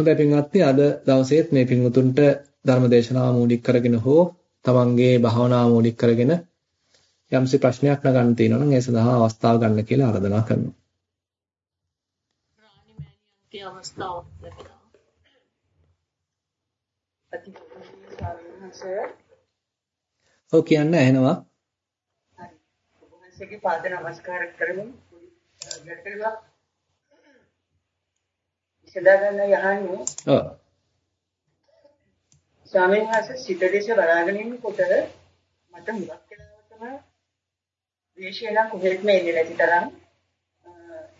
හොඳයි පින්වත්නි අද දවසේත් මේ පින්වතුන්ට ධර්මදේශනාව මූලික කරගෙන හෝ තමන්ගේ භාවනාව මූලික කරගෙන යම්සි ප්‍රශ්නයක් නගන්න තියෙනවා නම් ඒ සඳහා අවස්ථාව ගන්න කියලා ආරාධනා කරනවා. රාණි මෑණියන්ගේ ඔව් කියන්න ඇහෙනවා. හරි. ඔබවහන්සේගේ පාද නමස්කාර කරමින් ගැටලුවක් ඉස්සදා ගන්න යහන්නේ ඔව්. ස්වාමීන් වහන්සේ සිත දෙස බලාගෙන ඉන්නකොට මට මුලක් වෙලාවටම ද්වේෂය නම් කොහෙත්ම එන්නේ නැති තරම්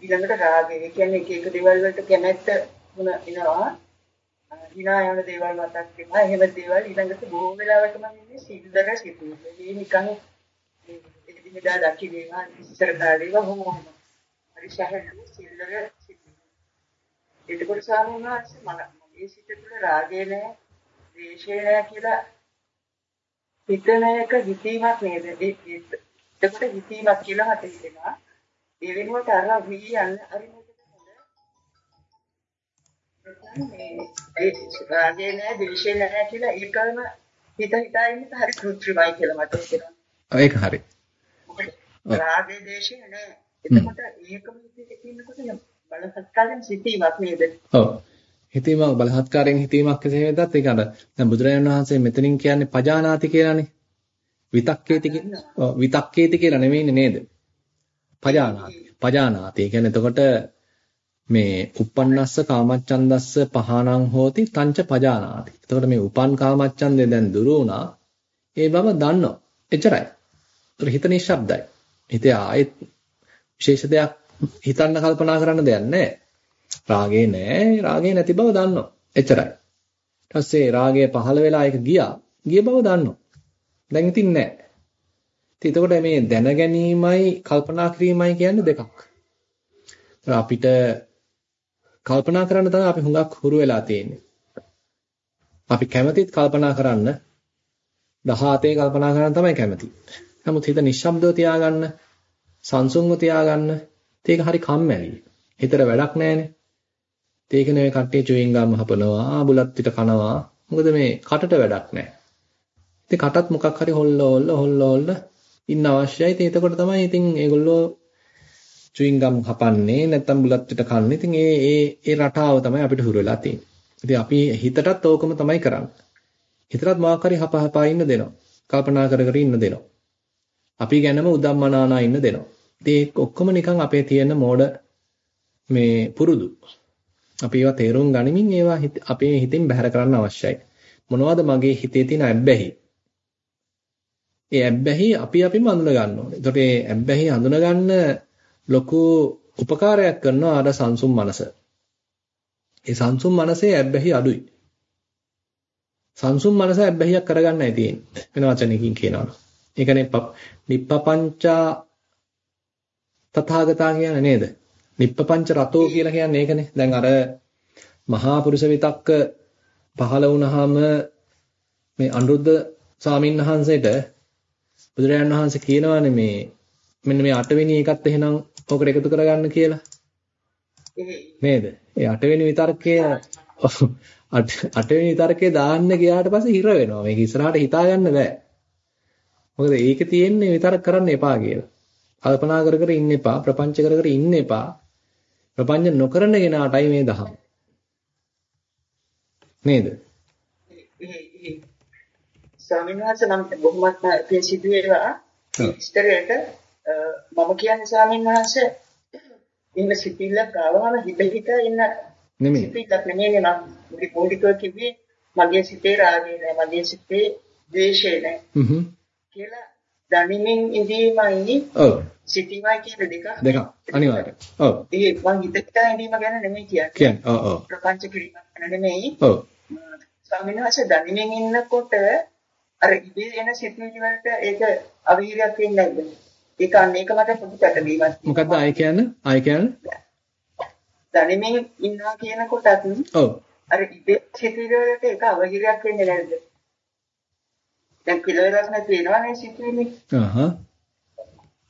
ඊළඟට රාගය. කියන්නේ එක එක දේවල් වලට කැමැත්ත වුණ එනවා. hina යන දේවල් මතක් වෙනවා. එහෙම දේවල් ඊළඟට බොහෝ වෙලාවට මම ඉන්නේ සිල්දර සිතුවේ ඒ නිකන් එදිනෙදා දකිනවා ඉස්සර කාලේ වහම හරි සැහැල්ලු සිල්දර සිතුවේ එතකොට ස්වාමීන් වහන්සේ මම මගේ සිත තුළ රාගය නැහැ ද්වේෂය නැහැ කියලා හිතන එක හිතීමක් නේද එතකොට හිතීමක් කියලා මට හිතෙනවා ඒ වෙනුවට අර වී යන්න හරි ඒ රාගේ නෑ ද්වේෂේ නෑ කියලා ඒකම හිත හිතා ඉන්න හරි කෘත්‍රිමයි කියලා මට හිතෙනවා. ඒක හරි. රාගේ ද්වේෂේ නෑ. එතකොට ඒකම හිතේ ඉන්නකොට බලසත්කාරයෙන් සිටීමක් නේද? ඔව්. හිතීමක් බලහත්කාරයෙන් හිතීමක් කෙසේ වෙතත් ඒක අර දැන් බුදුරජාණන් වහන්සේ මෙතනින් කියන්නේ පජානාති කියලානේ. විතක්කේති ඔව් විතක්කේති කියලා නෙමෙයිනේ නේද? පජානාති. පජානාති. ඒ කියන්නේ එතකොට මේ uppannassa කාමච්ඡන්දස්ස පහනං හෝති තංච පජානාති. එතකොට මේ උපන් කාමච්ඡන්දේ දැන් දුරු වුණා. ඒ බව දන්නවා. එච්චරයි. ඒතර හිත නිශ්ශබ්දයි. හිතේ ආයෙත් විශේෂ දෙයක් හිතන්න කල්පනා කරන්න දෙයක් නැහැ. රාගේ නැහැ. රාගේ නැති බව දන්නවා. එච්චරයි. ඊට පස්සේ රාගය පහළ වෙලා ඒක ගියා. ගිය බව දන්නවා. දැන් ඉතින් නැහැ. ඉතින් එතකොට මේ දැන ගැනීමයි කල්පනා කිරීමයි කියන්නේ දෙකක්. අපිට කල්පනා කරන්න තමයි අපි හුඟක් හුරු වෙලා තියෙන්නේ. අපි කැමතිත් කල්පනා කරන්න 17 කල්පනා කරන්න තමයි කැමති. නමුත් හිත නිශ්ශබ්දව තියාගන්න, සංසුන්ව තියාගන්න, ඒක හරි කම්මැලි. හිතට වැඩක් නැහැනේ. ඒක නෙවෙයි කට්ටිය චුවින් ගම් හපනවා, බුලත් පිට කනවා. මොකද මේ කටට වැඩක් නැහැ. ඉතින් කටත් මොකක් හරි හොල්ල හොල්ල හොල්ල හොල්ල ඉන්න අවශ්‍යයි. ඉතින් එතකොට තමයි ඉතින් ඒගොල්ලෝ චුයින් ගම් හපන්නේ නැත්නම් බුලත් පිට කන්නේ. ඉතින් ඒ ඒ ඒ රටාව තමයි අපිට හුරු වෙලා තියෙන්නේ. ඉතින් අපි හිතටත් ඕකම තමයි කරන්නේ. හිතටත් මොකක් හරි හප හපා ඉන්න දෙනවා. කල්පනා කර කර ඉන්න දෙනවා. අපි ගැනම උදම්මනානා ඉන්න දෙනවා. ඉතින් ඒක ඔක්කොම නිකන් අපේ තියෙන මෝඩ මේ පුරුදු. අපි ඒවා තේරුම් ගනිමින් ඒවා අපේ හිතින් බැහැර කරන්න අවශ්‍යයි. මොනවද මගේ හිතේ තියෙන ඇබ්බැහි? ඒ ඇබ්බැහි අපි අපිම අඳුන ගන්න ඕනේ. ඒතකොට ඒ ඇබ්බැහි අඳුන ගන්න ලොකු උපකාරයක් කරනවා අර සංසුම් මනස. ඒ සංසුම් මනසේ ඇබ්බැහි අඩුයි. සංසුම් මනස ඇබ්බැහියක් කරගන්නයි තියෙන්නේ. වෙන වචනකින් කියනවා. ඒ කියන්නේ නිප්පපංචා තථාගතා කියන්නේ නේද? නිප්පපංච රතෝ කියලා කියන්නේ ඒකනේ. දැන් අර මහා පුරුෂ විතක්ක පහළ වුණාම මේ අනුරුද්ධ ස්වාමීන් වහන්සේට බුදුරජාණන් වහන්සේ කියනවානේ මේ මෙන්න මේ අටවෙනි එකත් එහෙනම් ඔකට එකතු කරගන්න කියලා. නේද? ඒ අටවෙනි විතර්කය අටවෙනි විතර්කේ දාන්න ගියාට පස්සේ හිර වෙනවා. මේක ඉස්සරහට හිතා ගන්න බෑ. මොකද ඒකේ තියෙන්නේ විතර්ක කරන්න එපා කියලා. කල්පනා කර කර ඉන්න එපා, ප්‍රපංච කර කර ඉන්න එපා. ප්‍රපංච නොකරන කෙනාටයි මේ දහම. නේද? ස්වාමීන් වහන්සේ නම් බොහොමත්ම පින් සිදු වේවා. ඉස්තරයට මම කියන්නේ ස්වාමීන් වහන්සේ ඉන්න සිතිල්ලක් ආවම හිත හිත ඉන්න නෙමෙයි. සිතිල්ලක් නෙමෙයි නම් පොඩිකෝ කිව්වේ මගේ සිතේ රාගය නෑ මගේ සිතේ ද්වේෂය නෑ. හ්ම්. කියලා දැනීමෙන් ඉඳීමයි ඔව්. සිතීමයි කියන දෙක. දෙක අනිවාර්යයෙන්. ඔව්. ඒ මං හිත හිතා ඉඳීම ගැන නෙමෙයි කියන්නේ. කියන්නේ ඔව් ඔව්. ප්‍රපංච කිරීම ගැන නෙමෙයි. ඔව්. ස්වාමීන් වහන්සේ දැනීමෙන් ඉන්නකොට අර ඉබේ එන සිතුවිලි වලට ඒක අවහිරයක් වෙන්නේ නැද්ද? ඒක අන්න ඒක මට පොඩි පැටලීමක්. මොකද්ද ආයි කියන්නේ? ආයි කියන්නේ? දැනීමෙන් ඉන්නවා කියනකොටත් ඔව්. අර ඉබේ සිතුවිලි වලට ඒක අවහිරයක් වෙන්නේ නැද්ද? දැන් පිළිවෙලක් නැති වෙනවනේ සිතුවිලි. අහහ.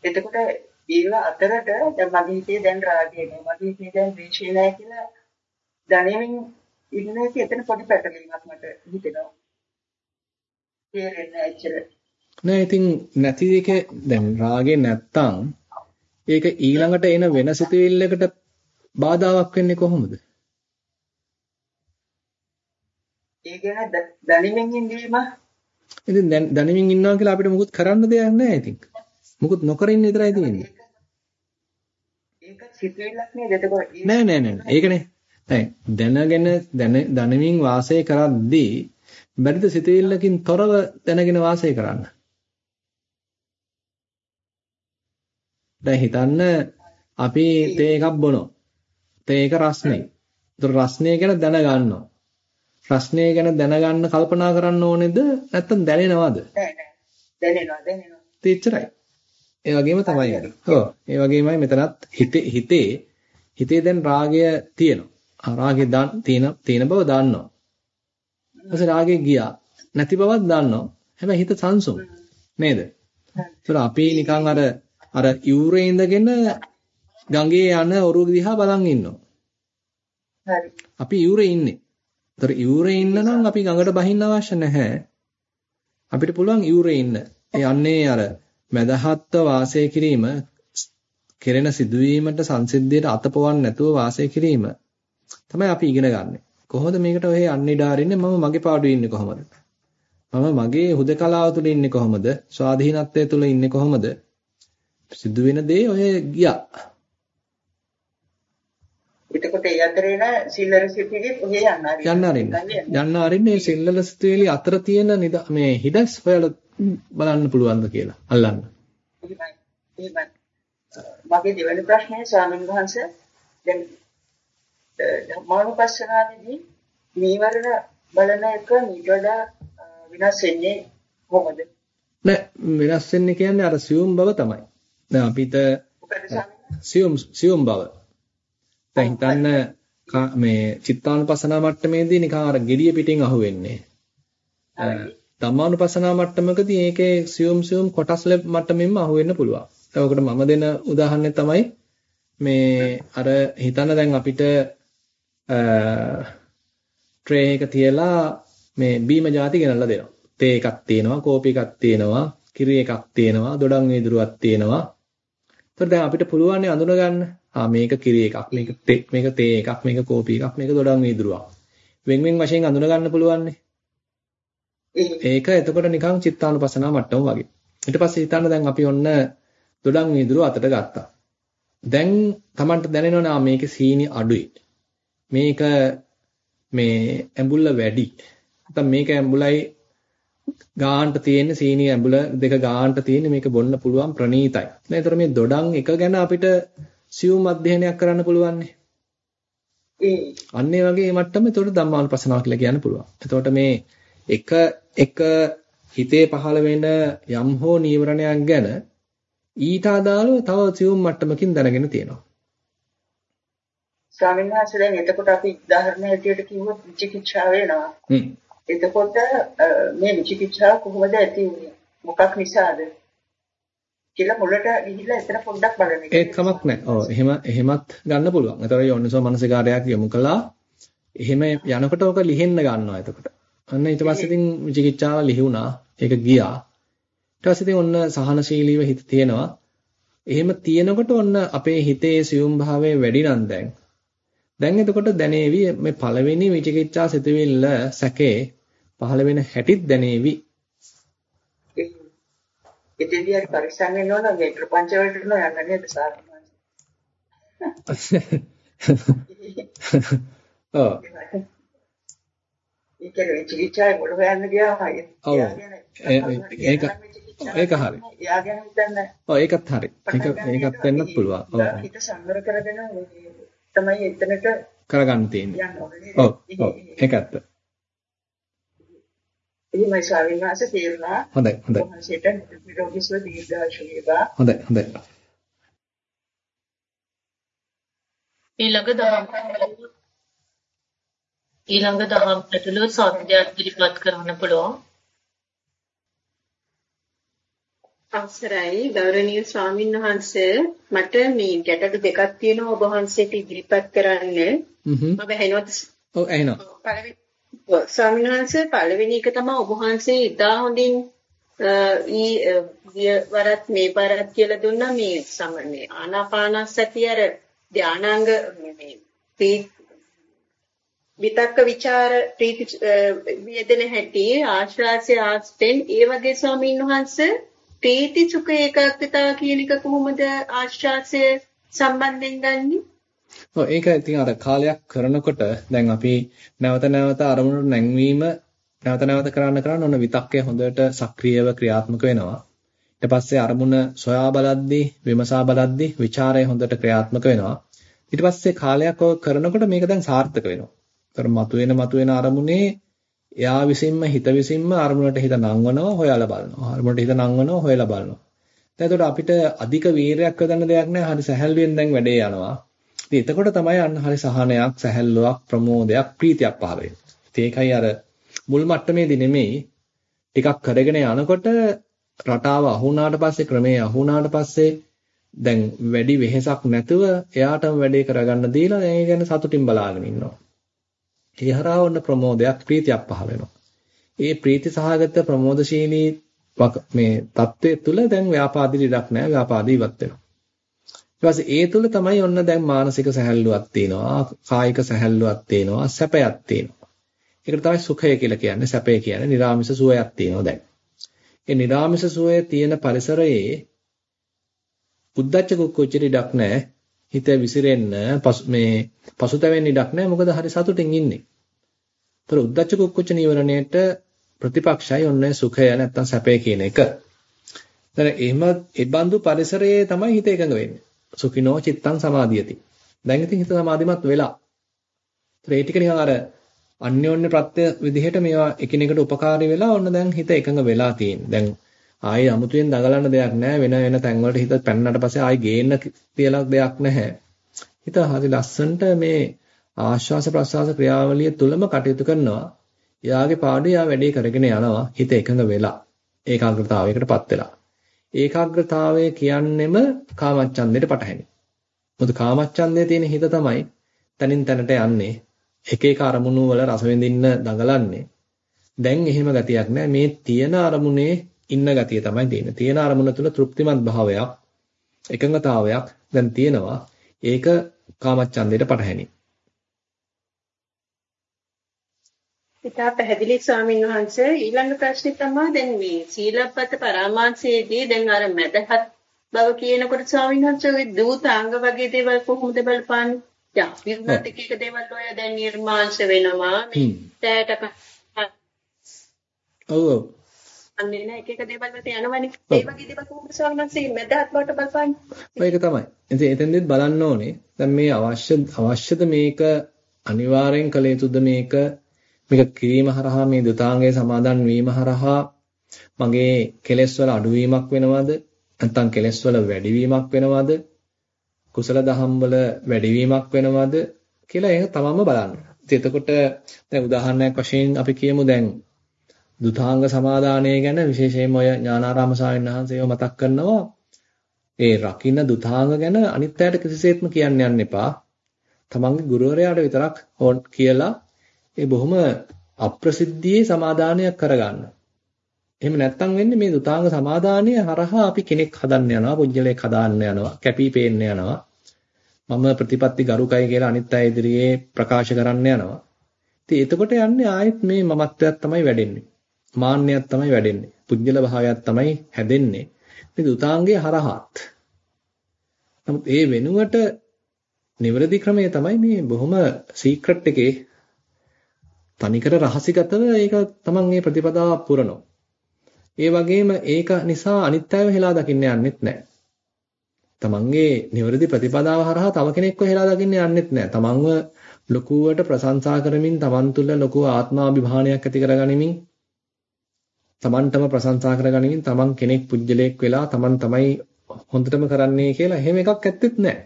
එතකොට ඒව අතරට දැන් මගේ හිතේ දැන් රාගය නෑ මගේ හිතේ දැන් ද්වේෂය නෑ කියලා දැනීමෙන් ඉන්න එතන පොඩි පැටලීමක් මට හිතෙනවා. තේරෙන්නේ ඇච්චර. නෑ ඉතින් නැති එක දැන් රාගේ නැත්තම් ඒක ඊළඟට එන වෙන සිතුවිල්ලකට බාධාවක් වෙන්නේ කොහොමද? ඒ ගැන දැනෙමින් ඉඳීම ඉතින් දැන් දැනෙමින් ඉන්නවා කියලා අපිට මුකුත් කරන්න දෙයක් නැහැ ඉතින්. මුකුත් නොකර ඉන්න විතරයි තියෙන්නේ. ඒක සිතුවිල්ලක් නේද එතකොට නෑ නෑ නෑ ඒකනේ. දැන් දැනගෙන දැනෙමින් වාසය කරද්දී බැරිද සිතුවිල්ලකින් තොරව දැනගෙන වාසය කරන්න? දැන් හිතන්න අපි තේ එකක් බොනවා. තේ එක රස්නේ. ඒතර රස්නේ ගැන දැනගන්නවා. රස්නේ ගැන දැනගන්න කල්පනා කරන්න ඕනේද නැත්නම් දැනෙනවද? දැනෙනවා දැනෙනවා. තේච්චරයි. ඒ වගේම තමයි අර. ඔව්. ඒ වගේමයි මෙතනත් හිතේ හිතේ හිතේ දැන් රාගය තියෙනවා. රාගය තියෙන තියෙන බව දන්නවා. ඊපස්සේ රාගය ගියා. නැති බවක් දන්නවා. හැබැයි හිත සංසුන්. නේද? ඒතර අපි නිකන් අර අර යූරේ ඉඳගෙන ගඟේ යන ඔරුව දිහා බලන් ඉන්නවා. හරි. අපි යූරේ ඉන්නේ. ඒතර යූරේ ඉන්න නම් අපි ගඟට බහින්න අවශ්‍ය නැහැ. අපිට පුළුවන් යූරේ ඉන්න. ඒ යන්නේ අර මදහත්ව වාසය කිරීම කෙරෙන සිදුවීමට සංසිද්ධියට අතපොවන්න නැතුව වාසය කිරීම තමයි අපි ඉගෙන ගන්න. කොහොමද මේකට ඔය අන්නිඩාරින්නේ මම මගේ පාඩුවේ ඉන්නේ කොහොමද? මම මගේ හුදකලාව තුළ ඉන්නේ කොහොමද? ස්වාධීනත්වයේ තුළ ඉන්නේ කොහොමද? සිදුවෙන දේ ඔය ගියා. එතකොට ඒ අතරේ න සිල්ලර සිටියේ ඔහේ යන්න හරි. යන්න අරින්න. යන්න අරින්න මේ සිල්ලල සිතුවිලි අතර තියෙන මේ හිඩස් හොයලා බලන්න පුළුවන්ද කියලා අල්ලන්න. මගේ දෙවෙනි ප්‍රශ්නේ ස්වාමීන් වහන්සේ දැන් ධර්මානුපස්සනාවේදී නීවරණ බලන එක මීට වඩා විනාශ වෙන්නේ කොහොමද? නෑ වෙනස් වෙන්නේ කියන්නේ අර සියුම් බව තමයි. දැන් අපිට සියුම් සියුම් බව. දැන් හිතන්න මේ චිත්තානුපස්සනා මට්ටමේදී නිකන් අර gediya පිටින් අහුවෙන්නේ. ධම්මානුපස්සනා මට්ටමකදී ඒකේ සියුම් සියුම් කොටස් මට්ටමින්ම අහුවෙන්න පුළුවන්. එතකොට මම දෙන උදාහරණය තමයි මේ අර හිතන්න දැන් අපිට ට්‍රේ එක තියලා මේ බීම ಜಾති ගෙනල්ලා දෙනවා. තේ එකක් තියෙනවා, කෝපි එකක් තියෙනවා, කිරි එකක් තියෙනවා, දොඩම් වීදුරුවක් තියෙනවා. එතකොට දැන් අපිට පුළුවන් නේ අඳුන ගන්න. ආ මේක කිරි එකක්, මේක තේ මේක තේ එකක්, මේක කෝපි එකක්, මේක දොඩම් වීදුරුවක්. වෙන් වෙන් වශයෙන් අඳුන ගන්න පුළුවන් නේ. ඒක එතකොට නිකන් චිත්තානුපසනාව මට්ටම වගේ. ඊට පස්සේ හිතන්න දැන් අපි ඔන්න දොඩම් වීදුරුව අතට ගත්තා. දැන් Tamanට දැනෙනවා මේකේ සීනි අඩුයි. මේක මේ ඇඹුල්ල වැඩි. නැත්නම් මේක ඇඹුලයි ගාහන්ට තියෙන සීනි ඇඹුල දෙක ගාහන්ට තියෙන මේක බොන්න පුළුවන් ප්‍රණීතයි. නේද? මේ දොඩම් එක ගැන අපිට සියුම් අධ්‍යයනයක් කරන්න පුළුවන් නේ. අන්න ඒ වගේ මට්ටම ඒතකොට ධම්මානුපස්සනාව කියලා කියන්න පුළුවන්. එතකොට මේ එක එක හිතේ පහළ වෙන යම් හෝ නීවරණයක් ගැන ඊට අදාළව තව සියුම් මට්ටමකින් දැනගෙන තියෙනවා. ස්වාමීන් වහන්සේ දැන් එතකොට අපි උදාහරණ හැටියට කිව්වොත් විචිකිච්ඡාව වෙනවා. හ්ම්. එතකොට මේ විචිකිච්ඡාව කොහොමද ඇති වුනේ? මොකක් නිසාද? කියලා මුලට ගිහිල්ලා එතන පොඩ්ඩක් බලන්න. ඒක කමක් නැහැ. ඔව් එහෙම එහෙමත් ගන්න පුළුවන්. ඒතර යෝනිසෝ මනසිකාරයක් යොමු කළා. එහෙම යනකොට ඔක ලිහෙන්න ගන්නවා එතකොට. අන්න ඊට පස්සේ ඉතින් විචිකිච්ඡාව ලිහුණා. ඒක ගියා. ඊට පස්සේ ඉතින් ඔන්න සහනශීලීව හිත තියෙනවා. එහෙම තියෙනකොට ඔන්න අපේ හිතේ සියුම් භාවය වැඩි නම් දැන්. දැන් එතකොට දැනේවි මේ පළවෙනි විචිකිච්ඡා සිතුවිල්ල සැකේ පහළ වෙන හැටිත් දැනේවි. එතෙන්දී හරි පරිස්සම් වෙන්න ඕන මේ ප්‍රපංච වලට නෝ යන්න නේද සාමාන්‍යයෙන්. ඔව්. ඒ කියන්නේ චිකිත්සාවේ මොන හොයන්න ගියාම ඔව්. ඒක ඒක හරි. එයා ගැන හිතන්න. ඔව් ඒකත් හරි. ඒක ඒකත් වෙන්නත් පුළුවන්. ඔව්. හිත සංවර කරගෙන තමයි එතනට කරගන්න තියෙන්නේ. ඔව්. ඔව්. ඒක ඇත්ත. එහෙමයි ස්වාමීන් වහන්සේ තේරුණා. හොඳයි හොඳයි. වහන්සේට නිරෝගී සුව දීර්ඝායුෂ වේවා. හොඳයි හොඳයි. ඊළඟ දහම් ඊළඟ දහම් පැටලුව සත්‍යයක් ඉදිරිපත් කරන්න පුළුවන්. අවසරයි ගෞරවනීය ස්වාමීන් වහන්සේ මට මේ ගැටලු දෙකක් තියෙනවා ඔබ වහන්සේට ඉදිරිපත් කරන්න. මම ඇහෙනවද ඔව් ඇහෙනවා. පළවෙනි ස්වාමීන් වහන්සේ පළවෙනි එක තමයි ඔබ වහන්සේ ඉතා හොඳින් ඊ ගිය වරත් මේ වරත් කියලා දුන්නා මේ සමනේ ආනාපානසතිය අර ධානාංග මේ විතක්ක ਵਿਚාර ප්‍රීති වේදන හැටි ආශ්වාසය ආස්තෙන් ඒ වගේ ස්වාමීන් වහන්සේ ප්‍රීති සුඛ ඒකාග්‍රතාව කියන එක කොහොමද ආශ්වාසය සම්බන්ධයෙන් ගන්නෙ? ඔව් ඒක ඉතින් අර කාලයක් කරනකොට දැන් අපි නැවත නැවත අරමුණට නැංවීම නැවත නැවත කරන්න කරන්න ඔන්න විතක්කය හොඳට සක්‍රියව ක්‍රියාත්මක වෙනවා. ඊට පස්සේ අරමුණ සොයා බලද්දී විමසා බලද්දී ਵਿਚාරය හොඳට ක්‍රියාත්මක වෙනවා. ඊට පස්සේ කාලයක් ඔය කරනකොට මේක දැන් සාර්ථක වෙනවා. ඒතර මතුවෙන මතුවෙන අරමුණේ එයා විසින්ම හිත විසින්ම අරමුණට හිත නංවනවා හොයලා බලනවා. අරමුණට හිත නංවනවා හොයලා බලනවා. දැන් එතකොට අපිට අධික වීරයක් යොදන්න දෙයක් නැහැ. හරි සැහැල්ලුවෙන් දැන් වැඩේ යනවා. ඉතින් එතකොට තමයි අන්න හරි සහනයක්, සැහැල්ලුවක්, ප්‍රමෝදයක්, ප්‍රීතියක් පහළ වෙන්නේ. ඒකයි අර මුල් මට්ටමේදී නෙමෙයි ටිකක් කරගෙන යනකොට රටාව අහුණාට පස්සේ ක්‍රමයේ අහුණාට පස්සේ දැන් වැඩි වෙහෙසක් නැතුව එයාටම වැඩේ කරගන්න දීලා ඒ ගැන සතුටින් බලාගෙන ඉන්නවා. ඒ හරහා වන්න ප්‍රමෝදයක් ප්‍රීතියක් පහළ වෙනවා. ඒ ප්‍රීති සහගත ප්‍රමෝදශීලී මේ தත්ත්වයේ තුල දැන් ව්‍යාපාදී ඉඩක් නැහැ ව්‍යාපාදී ඉවත් වෙනවා. ඊපස්සේ ඒ තුල තමයි ඔන්න දැන් මානසික සැහැල්ලුවක් තියෙනවා කායික සැහැල්ලුවක් තියෙනවා සැපයක් තියෙනවා. ඒකට තමයි සුඛය කියලා කියන්නේ සැපය කියන්නේ නිරාමිස සුවයක් තියෙනවා දැන්. ඒ නිරාමිස සුවය තියෙන පරිසරයේ උද්දච්ච කුක්කුච්ච ඉඩක් නැහැ. හිත විසිරෙන්න මේ පසුතැවෙන්න ඉඩක් නැහැ. මොකද හරි සතුටින් ඉන්නේ. ඒතර උද්දච්ච කුක්කුච්ච නීවරණයට ප්‍රතිපක්ෂයි ඔන්නේ සුඛය නැත්තම් සැපය කියන එක. ඒතර එහෙම ඒ බඳු පරිසරයේ තමයි හිත එකඟ වෙන්නේ. සුඛිනෝ චිත්තං සමාධියති. දැන් ඉතින් හිත සමාධිමත් වෙලා. ඒතර ඒ ටික නිකන් අර අන්‍යෝන්‍ය ප්‍රත්‍ය විදිහට මේවා එකිනෙකට උපකාරී වෙලා ඔන්න දැන් හිත එකඟ වෙලා තියෙන්නේ. දැන් ආයේ අමුතුවෙන් දඟලන්න දෙයක් නැහැ. වෙන වෙන තැන් වලට හිත පැන්නට පස්සේ ආයේ ගේන්න කියලා දෙයක් නැහැ. හිත හරි ලස්සනට මේ ආශ්වාස ප්‍රශ්වාස ක්‍රියාවලිය තුලම කටයුතු කරනවා. එයාගේ පාඩුවේ යා වැඩේ කරගෙන යනවා. හිත එකඟ වෙලා. ඒකාග්‍රතාවයකටපත් වෙලා. ඒකාග්‍රතාවය කියන්නෙම කාමච්ඡන්දයට පටහැනි. මොකද කාමච්ඡන්දයේ තියෙන හිත තමයි තනින් තනට යන්නේ. එක එක අරමුණු වල රස විඳින්න දඟලන්නේ. දැන් එහෙම ගතියක් නැහැ. මේ තියෙන අරමුණේ ඉන්න ගතිය තමයි තියෙන්නේ. තියෙන අරමුණ තුළ තෘප්තිමත් භාවයක්, එකඟතාවයක් දැන් තියෙනවා. ඒක කාමච්ඡන්දයට පටහැනි. ඉතා පැහැදිලි ස්වාමීන් වහන්සේ ඊළඟ ප්‍රශ්නේ තමයි දැන් මේ සීලපත පරාමාසයේදී දැන් අර මැදහත් බව කියනකොට ස්වාමීන් වහන්සේ ওই දූතාංග වගේ දේවල් කොහොමද බලපාන්නේ? දැන් විද්‍යාත් එක දේවල් ඔය දැන් නිර්මාංශ වෙනවා මේ තෑට ඔව් ඔව් අන්නේ නෑ එක එක දේවල් වලට යනවනේ. ඒ වගේ දේවල් කොහොමද ස්වාමීන් මැදහත් බවට බලපාන්නේ? ඒක තමයි. ඉතින් එතෙන්දෙත් බලන්න ඕනේ. දැන් මේ අවශ්‍ය අවශ්‍යද මේක අනිවාර්යෙන් කළ යුතුද මේක මේක කිරීම හරහා මේ දුතාංගයේ සමාදන් වීම හරහා මගේ කෙලෙස් වල අඩුවීමක් වෙනවද? නැත්නම් කෙලෙස් වල වැඩිවීමක් වෙනවද? කුසල දහම් වල වැඩිවීමක් වෙනවද කියලා ඒක තමම බලන්න. ඉතින් එතකොට දැන් උදාහරණයක් වශයෙන් අපි කියමු දැන් දුතාංග සමාදානය ගැන විශේෂයෙන්ම ඔය ඥානාරාම ස්වාමීන් වහන්සේව මතක් කරනවා. ඒ රකින්න දුතාංග ගැන අනිත් අයට කිසිසේත්ම කියන්න යන්න එපා. තමන්ගේ ගුරුවරයාට විතරක් කියලා ඒ බොහොම අප්‍රසිද්ධියේ සමාදානයක් කරගන්න. එහෙම නැත්තම් වෙන්නේ මේ දුතාංග සමාදානය හරහා අපි කෙනෙක් හදන්න යනවා, පුජ්‍යලයක් හදාන්න යනවා, කැපී පේන්න යනවා. මම ප්‍රතිපත්ති ගරුකයි කියලා අනිත් අය ඉදිරියේ ප්‍රකාශ කරන්න යනවා. ඉතින් එතකොට යන්නේ ආයෙත් මේ මමත්වයක් තමයි වැඩෙන්නේ. මාන්නයක් තමයි වැඩෙන්නේ. පුජ්‍යල භාවයක් තමයි හැදෙන්නේ. මේ දුතාංගයේ හරහාත්. නමුත් ඒ වෙනුවට නිවැරදි ක්‍රමය තමයි මේ බොහොම සීක්‍රට් එකේ තනිකර රහසිගතව ඒක තමන් මේ ප්‍රතිපදාව පුරනවා. ඒ වගේම ඒක නිසා අනිත් අයව හෙලා දකින්න යන්නෙත් නැහැ. තමන්ගේ නිවැරදි ප්‍රතිපදාව හරහා තව කෙනෙක්ව හෙලා දකින්න යන්නෙත් නැහැ. තමන්ව ලොකුවට ප්‍රශංසා කරමින් තමන් තුළ ලොකු ආත්මාභිමානයක් ඇති කරගනිමින් තමන්ටම ප්‍රශංසා කරගනිමින් තමන් කෙනෙක් පුජ්‍යලයක් වෙලා තමන් තමයි හොඳටම කරන්නේ කියලා එහෙම එකක් ඇත්තෙත් නැහැ.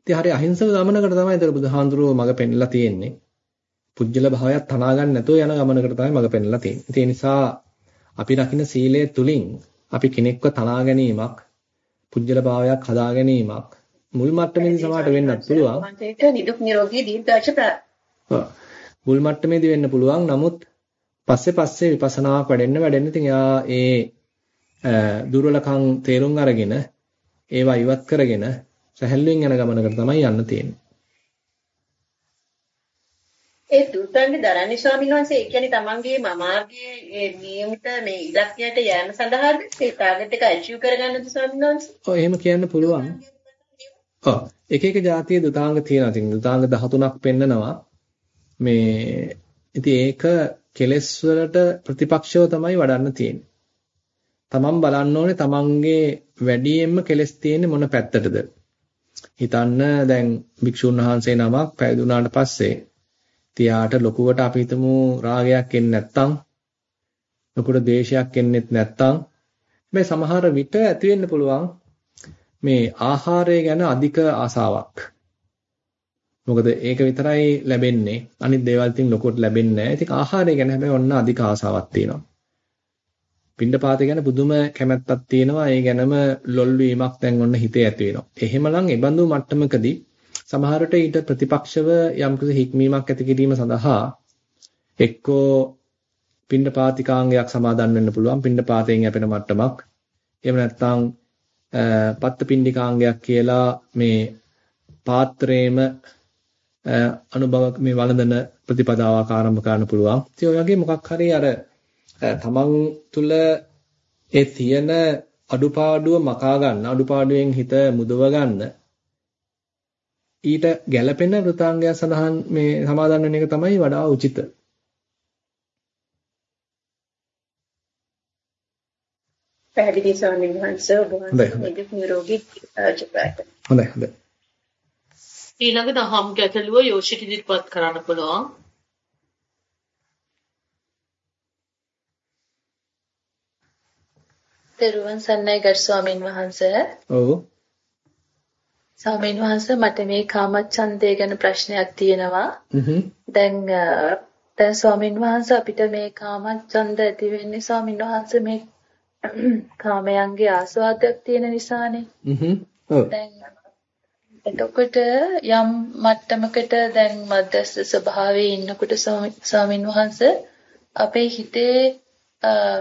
ඉතින් හරි අහිංසක ගමනකට තමයි ඒතර බුදුහාඳුරෝ මඟ පෙන්ලා තියෙන්නේ. පුජ්‍යල භාවයක් තනා ගන්න නැතුව යන ගමනකට තමයි මඟ පෙන්ලා තියෙන්නේ. ඒ නිසා අපි රකින්න සීලය තුලින් අපි කෙනෙක්ව තනා ගැනීමක්, පුජ්‍යල භාවයක් හදා ගැනීමක් මුල් මට්ටමේදී සමාට වෙන්නත් පුළුවන්. නිදුක් නිරෝගී දීර්ඝාෂ. මුල් මට්ටමේදී වෙන්න පුළුවන්. නමුත් පස්සේ පස්සේ විපස්සනාවක් වැඩෙන්න වැඩෙන්න ඉතින් යා ඒ දුර්වලකම් තේරුම් අරගෙන ඒවා ඉවත් කරගෙන සැහැල්ලුවෙන් යන ගමනකට තමයි යන්න තියෙන්නේ. ඒ දුර්ගන්ධ දරන්නේ ස්වාමීන් වහන්සේ ඒ කියන්නේ තමන්ගේ මාර්ගයේ නියමිත මේ ඉලක්කයට යෑම සඳහාද ඒ ටාගට් එක අචීව් කරගන්නද ස්වාමීන් වහන්සේ? ඔව් එහෙම කියන්න පුළුවන්. ඔව් එක එක જાතිය දුතාංග තියෙනවා. ඉතින් දුතාංග 13ක් පෙන්නනවා. මේ ඉතින් ඒක කෙලෙස් වලට ප්‍රතිපක්ෂව තමයි වඩන්න තියෙන්නේ. තමන් බලන්න ඕනේ තමන්ගේ වැඩියෙන්ම කෙලෙස් තියෙන්නේ මොන පැත්තටද? හිතන්න දැන් භික්ෂුන් වහන්සේ නමක් පැවිදුණාට පස්සේ තියාට ලොකුවට අපි හිතමු රාගයක් එන්නේ නැත්තම් ලොකුට දේශයක් එන්නේත් නැත්තම් මේ සමහර විට ඇති වෙන්න පුළුවන් මේ ආහාරය ගැන අධික ආසාවක්. මොකද ඒක විතරයි ලැබෙන්නේ. අනිත් දේවල් ඉතින් ලොකුට ලැබෙන්නේ නැහැ. ඉතින් ආහාරය ගැන හැබැයි ඔන්න අධික ආසාවක් තියෙනවා. පින්ඩපාතය ගැන පුදුම කැමැත්තක් තියෙනවා. ඒ ගැනම ලොල් වීමක් දැන් ඔන්න හිතේ ඇති වෙනවා. එහෙමනම් ඒ බඳු මට්ටමකදී සමහරට ඊට ප්‍රතිපක්ෂව යම්කිසි හික්මීමක් ඇති කිරීම සඳහා එක්කෝ පින්ඩපාතිකාංගයක් සමාදන් වෙන්න පුළුවන්. පින්ඩපාතයෙන් යැපෙන මට්ටමක්. එහෙම නැත්නම් පත්ත පින්ඩිකාංගයක් කියලා මේ පාත්‍රයේම අනුභව මේ වළඳන ප්‍රතිපදාවක් ආරම්භ කරන්න පුළුවන්. ඉතින් ඔය වගේ මොකක් හරි අර තමන් තුල ඒ තියෙන අඩුපාඩුව මකා ගන්න අඩුපාඩුවෙන් හිත මුදව ගන්න ඊට ගැළපෙන වෘතාංගය සඳහන් මේ සමාදන් වෙන එක තමයි වඩා උචිත. පැහැදිලි ස්වාමීන් වහන්සේ ඔබ වහන්සේ නිරෝගී ජීවිතය. හොඳයි හොඳයි. ඊළඟ දහම් ගැටලුව යෝෂිට ඉදිරිපත් කරන්න පුළුවන්. දරුවන් සන්නයි ගරු ස්වාමීන් වහන්සේ. ඔව්. ස්වාමීන් වහන්සේ මට මේ කාමච්ඡන්දය ගැන ප්‍රශ්නයක් තියෙනවා. දැන් දැන් ස්වාමීන් වහන්සේ අපිට මේ කාමච්ඡන්ද ඇති වෙන්නේ ස්වාමීන් වහන්සේ මේ කාමයන්ගේ ආස්වාදයක් තියෙන නිසානේ. දැන් එතකොට යම් මට්ටමකට දැන් මධ්‍යස්ථ ස්වභාවයේ ඉන්නකොට ස්වාමින් වහන්සේ අපේ හිතේ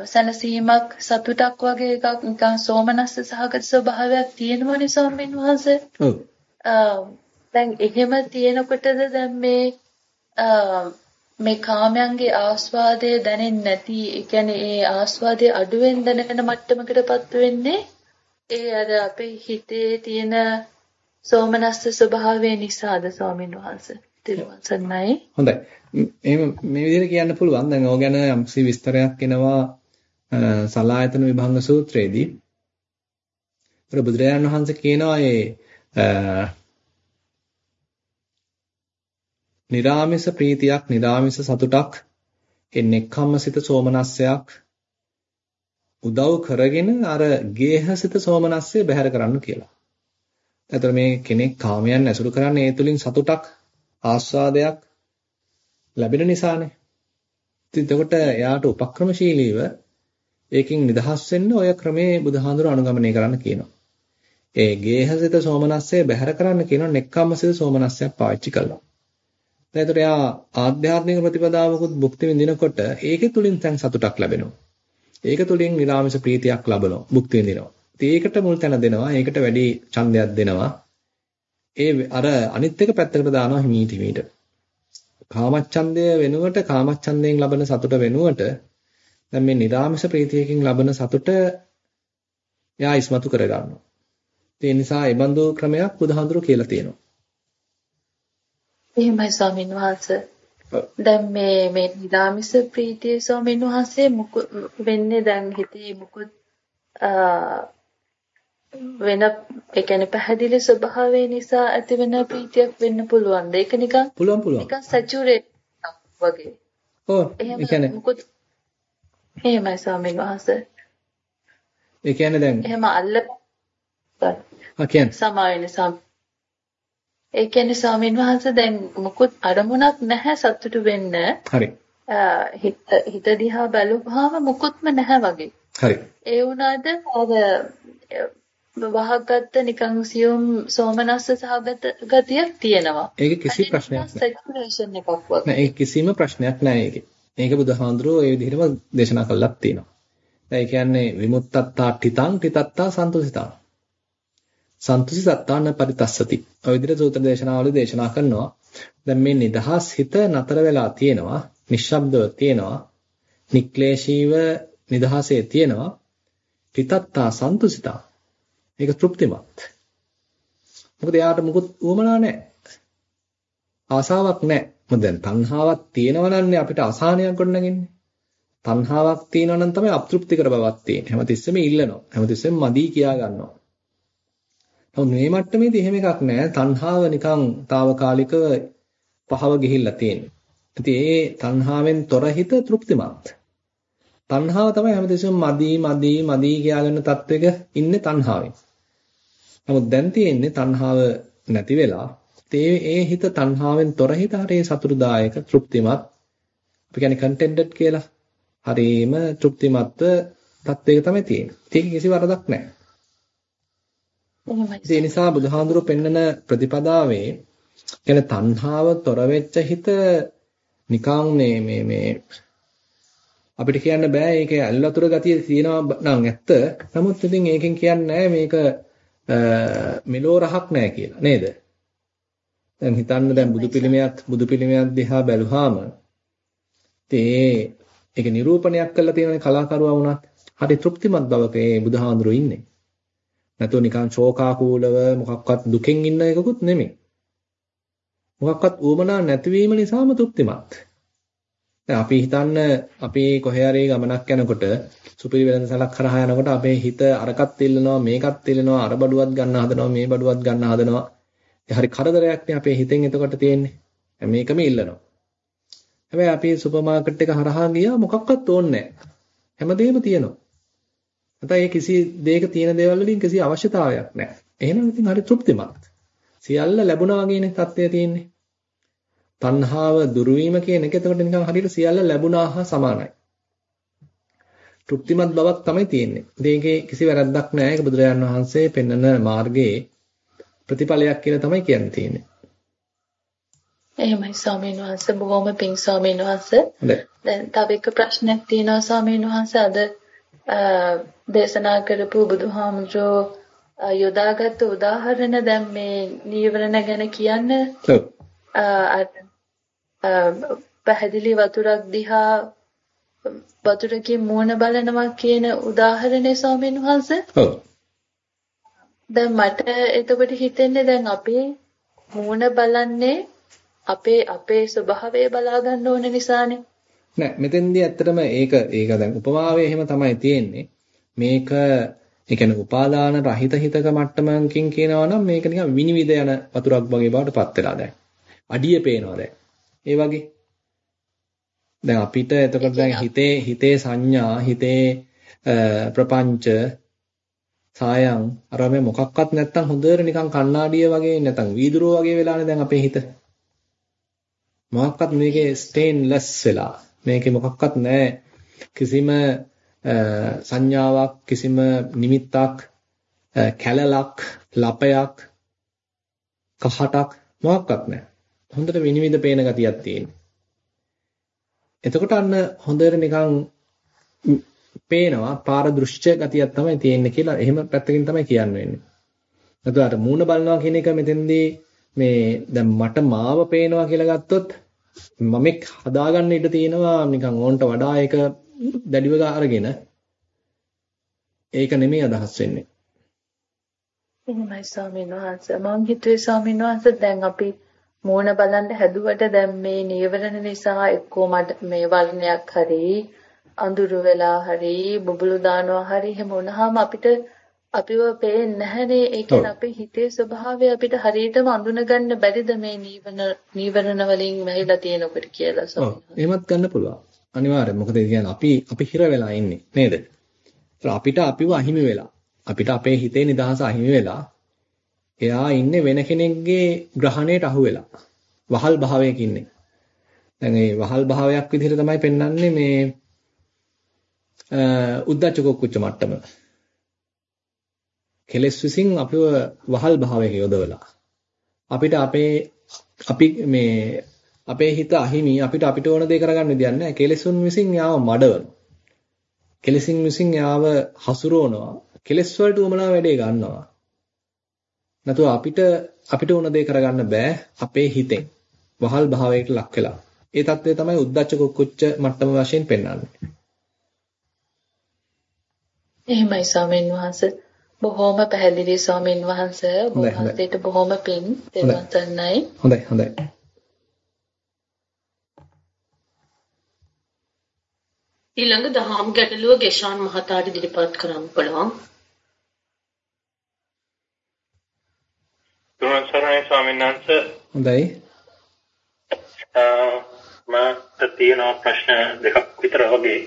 සනසීමක් සතුටක් වගේ එකක්. නිකන් සෝමනස්ස සහගත ස්වභාවයක් තියෙනවනේ ස්වාමින් වහන්සේ. ඔව්. දැන් එහෙම තියෙනකොටද දැන් මේ මේ කාමයන්ගේ ආස්වාදය දැනෙන්නේ නැති ඒ කියන්නේ ඒ ආස්වාදයේ අඩුවෙන් දැනෙන මට්ටමකටපත් වෙන්නේ? ඒ අර අපේ හිතේ තියෙන සෝමනස්ස ස්වභාවය නිසාද ස්වාමින් වහන්සේ? තිරුවන් සරණයි හොඳයි එහෙම මේ විදිහට කියන්න පුළුවන් දැන් ඕක ගැන යම්කිසි විස්තරයක් එනවා සලායතන විභංග සූත්‍රයේදී ඒතර බුදුරජාණන් වහන්සේ කියනවා ඒ නිරාමිස ප්‍රීතියක් නිරාමිස සතුටක් ඒ නෙක්ඛම්මසිත සෝමනස්සයක් උදව් කරගෙන අර ගේහසිත සෝමනස්සය බැහැර කරන්න කියලා. එතකොට මේ කෙනෙක් කාමයන් ඇසුරු කරන්නේ ඒ තුලින් සතුටක් ආස්වාදයක් ලැබෙන නිසානේ. ඉතින් එතකොට එයාට උපක්‍රමශීලීව ඒකෙන් නිදහස් වෙන්න ඔය ක්‍රමේ බුදුහාඳුර අනුගමනය කරන්න කියනවා. ඒ ගේහසිත සෝමනස්සය බැහැර කරන්න කියනවා නෙක්ඛම්මසිත සෝමනස්සයක් පාවිච්චි කළා. එතකොට එයා ආධ්‍යාත්මික ප්‍රතිපදාවකුත් භුක්ති විඳිනකොට ඒකේ තුලින් දැන් සතුටක් ලැබෙනවා. ඒක තුලින් නිරාමිෂ ප්‍රීතියක් ලබනවා, භුක්ති විඳිනවා. ඒකට මුල් තැන දෙනවා. ඒකට වැඩි ඡන්දයක් දෙනවා. ඒ අර අනිත් එක පැත්තකට දානවා හිමීට හිමීට. කාමච්ඡන්දය වෙනුවට කාමච්ඡන්දයෙන් ලබන සතුට වෙනුවට දැන් මේ නිරාමිෂ ප්‍රීතියකින් ලබන සතුට එයා ඉස්මතු කරගන්නවා. ඒ නිසා ඒ බඳු ක්‍රමයක් බුදුහාඳුරු කියලා තියෙනවා. එහෙමයි ස්වාමීන් වහන්සේ. දැන් මේ මේ නිරාමිෂ ප්‍රීතිය ස්වාමීන් වහන්සේ වෙන්නේ දැන් හිතේ මුකුත් වෙන ඒ කියන්නේ පැහැදිලි ස්වභාවය නිසා ඇති වෙන ප්‍රීතියක් වෙන්න පුළුවන්. ඒක නිකන් පුළුවන් පුළුවන්. නිකන් සැචුරේට් වගේ. ඔව්. ඒ කියන්නේ මුකුත් එහෙමයි ස්වාමීන් වහන්සේ. ඒ කියන්නේ දැන් එහෙම අල්ල ආ කියන්නේ සමාවෙන සම් ඒ කියන්නේ ස්වාමීන් වහන්සේ දැන් මුකුත් අරමුණක් නැහැ සතුටු වෙන්න. හරි. හිත හිත දිහා බැලුවාම මුකුත්ම නැහැ වගේ. හරි. ඒ වුණාද අර වහගත්ත නිකන් සියුම් සෝමනස්ස සහගත ගතියක් තියෙනවා. ඒක කිසි ප්‍රශ්නයක් නැහැ. නෑ ඒක කිසිම ප්‍රශ්නයක් නෑ ඒකේ. මේක බුදුහාඳුරෝ ඒ විදිහටම දේශනා කළාක් තියෙනවා. දැන් ඒ කියන්නේ විමුක්තත්තා ඨිතං ඨිතත්තා සන්තුසිතං. සන්තුසිතත්තාන පරිතස්සති. ඔය විදිහට සූත්‍ර දේශනාවල දේශනා කරනවා. දැන් මේ නිදහස් හිත නතර වෙලා තියෙනවා, නිශ්ශබ්දව තියෙනවා, නික්ලේශීව නිදහසේ තියෙනවා. ඨිතත්තා සන්තුසිතං. ඒක තෘප්තිමත්. මොකද එයාට මුකුත් උවමනා නැහැ. ආසාවක් නැහැ. මොකද දැන් තණ්හාවක් තියෙනවා නන්නේ අපිට අසහනයක් ගොඩනගන්නේ. තණ්හාවක් තියෙනවා නම් තමයි අප්‍තෘප්තිකර බවක් තියෙන්නේ. හැමතිස්සෙම ඉල්ලනවා. හැමතිස්සෙම මදි කියා ගන්නවා. නමුත් මේ මට්ටමේදී එහෙම එකක් නැහැ. තණ්හාව නිකන් తాවකාලිකව පහව ගිහිල්ලා තියෙන්නේ. ඉතින් ඒ තණ්හාවෙන් තොර හිත තෘප්තිමත්. තණ්හාව තමයි හැමතිස්සෙම මදි මදි මදි කියාගෙන තත්වයක ඉන්නේ තණ්හාවෙන්. නමුත් දැන් තියෙන්නේ තණ්හාව නැති වෙලා ඒ ඒ හිත තණ්හාවෙන් තොර හිත හරිය සතුටුදායක තෘප්තිමත් අපි කියන්නේ කන්ටෙන්ටඩ් කියලා. හරීම තෘප්තිමත්ව තත්වයක තමයි තියෙන්නේ. ඒක කිසි වරදක් නැහැ. ඒ නිසා බුදුහාඳුරෝ පෙන්නන ප්‍රතිපදාවේ කියන්නේ තණ්හාව තොර වෙච්ච හිත නිකන් මේ මේ මේ අපිට කියන්න බෑ ඒකේ අල්ලතුර ගතිය තියෙනවා නම් ඇත්ත. නමුත් ඉතින් ඒකෙන් කියන්නේ මේක මෙලෝ රහක් නෑ කියලා නේද? දැන් හිතන්න දැන් බුදු පිළිමයක් බුදු පිළිමයක් දිහා බැලුවාම ඉතින් ඒක නිරූපණයක් කරලා තියෙනනේ කලාකරුවා වුණත් හරි තෘප්තිමත් බවක ඒ බුදුහාඳුරෝ ඉන්නේ. නැතුව නිකන් ශෝකාකූලව මොකක්වත් දුකෙන් ඉන්න එකකුත් නෙමෙයි. මොකක්වත් ඌමනා නැතිවීම නිසාම තෘප්තිමත්. දැන් අපි හිතන්න අපි කොහේ හරි ගමනක් යනකොට සුපිරි වෙළඳසැලක් කරහා යනකොට අපේ හිත අරකත් ඉල්ලනවා මේකත් ඉල්ලනවා අර බඩුවත් ගන්න හදනවා මේ බඩුවත් ගන්න හදනවා. ඒ හරි කරදරයක් නේ අපේ හිතෙන් එතකොට තියෙන්නේ. මේකම ඉල්ලනවා. හැබැයි අපි සුපර් මාකට් එක හරහා ගියා මොකක්වත් ඕනේ නැහැ. හැමදේම තියෙනවා. නැත්නම් ඒ කිසි දෙයක තියෙන දේවල් වලින් කිසි අවශ්‍යතාවයක් නැහැ. එහෙනම් ඉතින් හරි තෘප්තිමත්. සියල්ල ලැබුණා කියන තත්ත්වය තියෙන්නේ. තණ්හාව දුරු වීම කියන එක එතකොට නිකන් හරියට සියල්ල ලැබුණා හා සමානයි. තෘප්තිමත් බවක් තමයි තියෙන්නේ. ඒකේ කිසි වැරද්දක් නැහැ. ඒක බුදුරජාණන් වහන්සේ පෙන්වන මාර්ගයේ ප්‍රතිඵලයක් කියලා තමයි කියන්න තියෙන්නේ. එහෙමයි ස්වාමීන් වහන්සේ බොහොම පිං ස්වාමීන් වහන්සේ. දැන් තව එක ප්‍රශ්නයක් තියෙනවා ස්වාමීන් වහන්සේ අද දේශනා කරපු බුදුහාමුදුරෝ යොදාගත් උදාහරණ දැන් මේ නීවරණ ගැන කියන්න පැහැදිලි වතුරක් දිහා වතුරකින් මූණ බලනවා කියන උදාහරණේ ස්වාමීන් වහන්සේ. ඔව්. දැන් මට එතකොට හිතෙන්නේ දැන් අපේ මූණ බලන්නේ අපේ අපේ ස්වභාවය බලා ගන්න ඕන නිසානේ. නෑ මෙතෙන්දී ඇත්තටම ඒක ඒක දැන් උපමාවේ එහෙම තමයි තියෙන්නේ. මේක ඒ කියන්නේ උපාදාන රහිත හිතක මට්ටමකින් කියනවා නම් මේක නිකන් විනිවිද යන වතුරක් වගේ බවට පත් වෙලා දැන්. අඩිය පේනවා දැන්. ඒ වගේ. දැන් අපිට එතකොට දැන් හිතේ හිතේ සංඥා හිතේ ප්‍රපංච සායම් අර මේ මොකක්වත් නැත්තම් හොඳට නිකන් කණ්ණාඩිය වගේ නැත්තම් වීදුරුව වගේ වෙලානේ දැන් අපේ හිත. මොකක්වත් මේකේ ස්ටේන්ලස් වෙලා මේකේ මොකක්වත් නැහැ කිසිම සංඥාවක් කිසිම නිමිත්තක් කැලලක් ලපයක් කහටක් මොකක්වත් නැහැ හොඳට විනිවිද පේන ගතියක් තියෙනවා එතකොට අන්න හොඳට නිකන් පේනවා පාරදෘශ්‍ය ගතියක් තමයි තියෙන්නේ කියලා එහෙම පැත්තකින් තමයි කියන්න වෙන්නේ. නැත්නම් අර මූණ බලනවා කියන එක මෙතෙන්දී මේ දැන් මට මාව පේනවා කියලා ගත්තොත් මමෙක් හදාගන්න ඉඩ තියෙනවා නිකන් ඕන්ට වඩා ඒක දැඩිව අරගෙන ඒක නෙමෙයි අදහස් වෙන්නේ. එහෙමයි ස්වාමීන් වහන්සේ මම හිතුවේ ස්වාමීන් වහන්සේ දැන් අපි මූණ බලන්න හැදුවට දැන් මේ නීවරණ නිසා එක්කෝ මට මේ වර්ණයක් හරි අඳුරු වෙලා හරි බුබුලු දානවා හරි එහෙම වුණාම අපිට අපිව පේන්නේ නැහනේ. ඒ කියන්නේ අපේ හිතේ ස්වභාවය අපිට හරියටම අඳුනගන්න බැරිද මේ නීවරණ නීවරණ වලින් වැහිලා තියෙනකොට කියලා ඔව්. එහෙමත් ගන්න පුළුවන්. අනිවාර්යෙන් මොකද කියන්නේ අපි අපි හිර වෙලා ඉන්නේ. නේද? අපිට අපිව අහිමි වෙලා අපිට අපේ හිතේ නිදහස අහිමි වෙලා එයා ඉන්නේ වෙන කෙනෙක්ගේ ග්‍රහණයට අහු වෙලා වහල් භාවයක ඉන්නේ දැන් මේ වහල් භාවයක් විදිහට තමයි පෙන්වන්නේ මේ උද්දච්ච කුක්කුච්ච මට්ටම කෙලෙස් විසින් අපිව වහල් භාවයක යොදවලා අපිට අපේ අපි මේ අපේ හිත අහිමි අපිට අපිට ඕන දේ කරගන්න විදියක් නැහැ. කෙලෙසුන් විසින් යාව මඩවන. කෙලෙසින් විසින් යාව හසුරවනවා. කෙලෙස් වලට උමනා වැඩේ ගන්නවා. නැතුව අපිට අපිට ඕන දේ කරගන්න බෑ අපේ හිතෙන්. වහල් භාවයකට ලක් වෙලා. ඒ తත්වය තමයි උද්දච්ච කුක්කුච්ච මට්ටම වශයෙන් පෙන්වන්නේ. එහෙමයි ස්වාමීන් වහන්සේ. බොහොම පැහැදිලි ස්වාමීන් වහන්සේ. ඔබ වහන්සේට බොහොම පිං දෙවන් සරණයි. හොඳයි හොඳයි. ඊළඟ දහම් ගැටලුව ගෙෂාන් මහතාට ඉදිරිපත් කරන්න පුළුවන්. තුන් සරණයි ස්වාමීන් වහන්සේ. හොඳයි. මට තියෙන ප්‍රශ්න දෙකක් විතර වගේ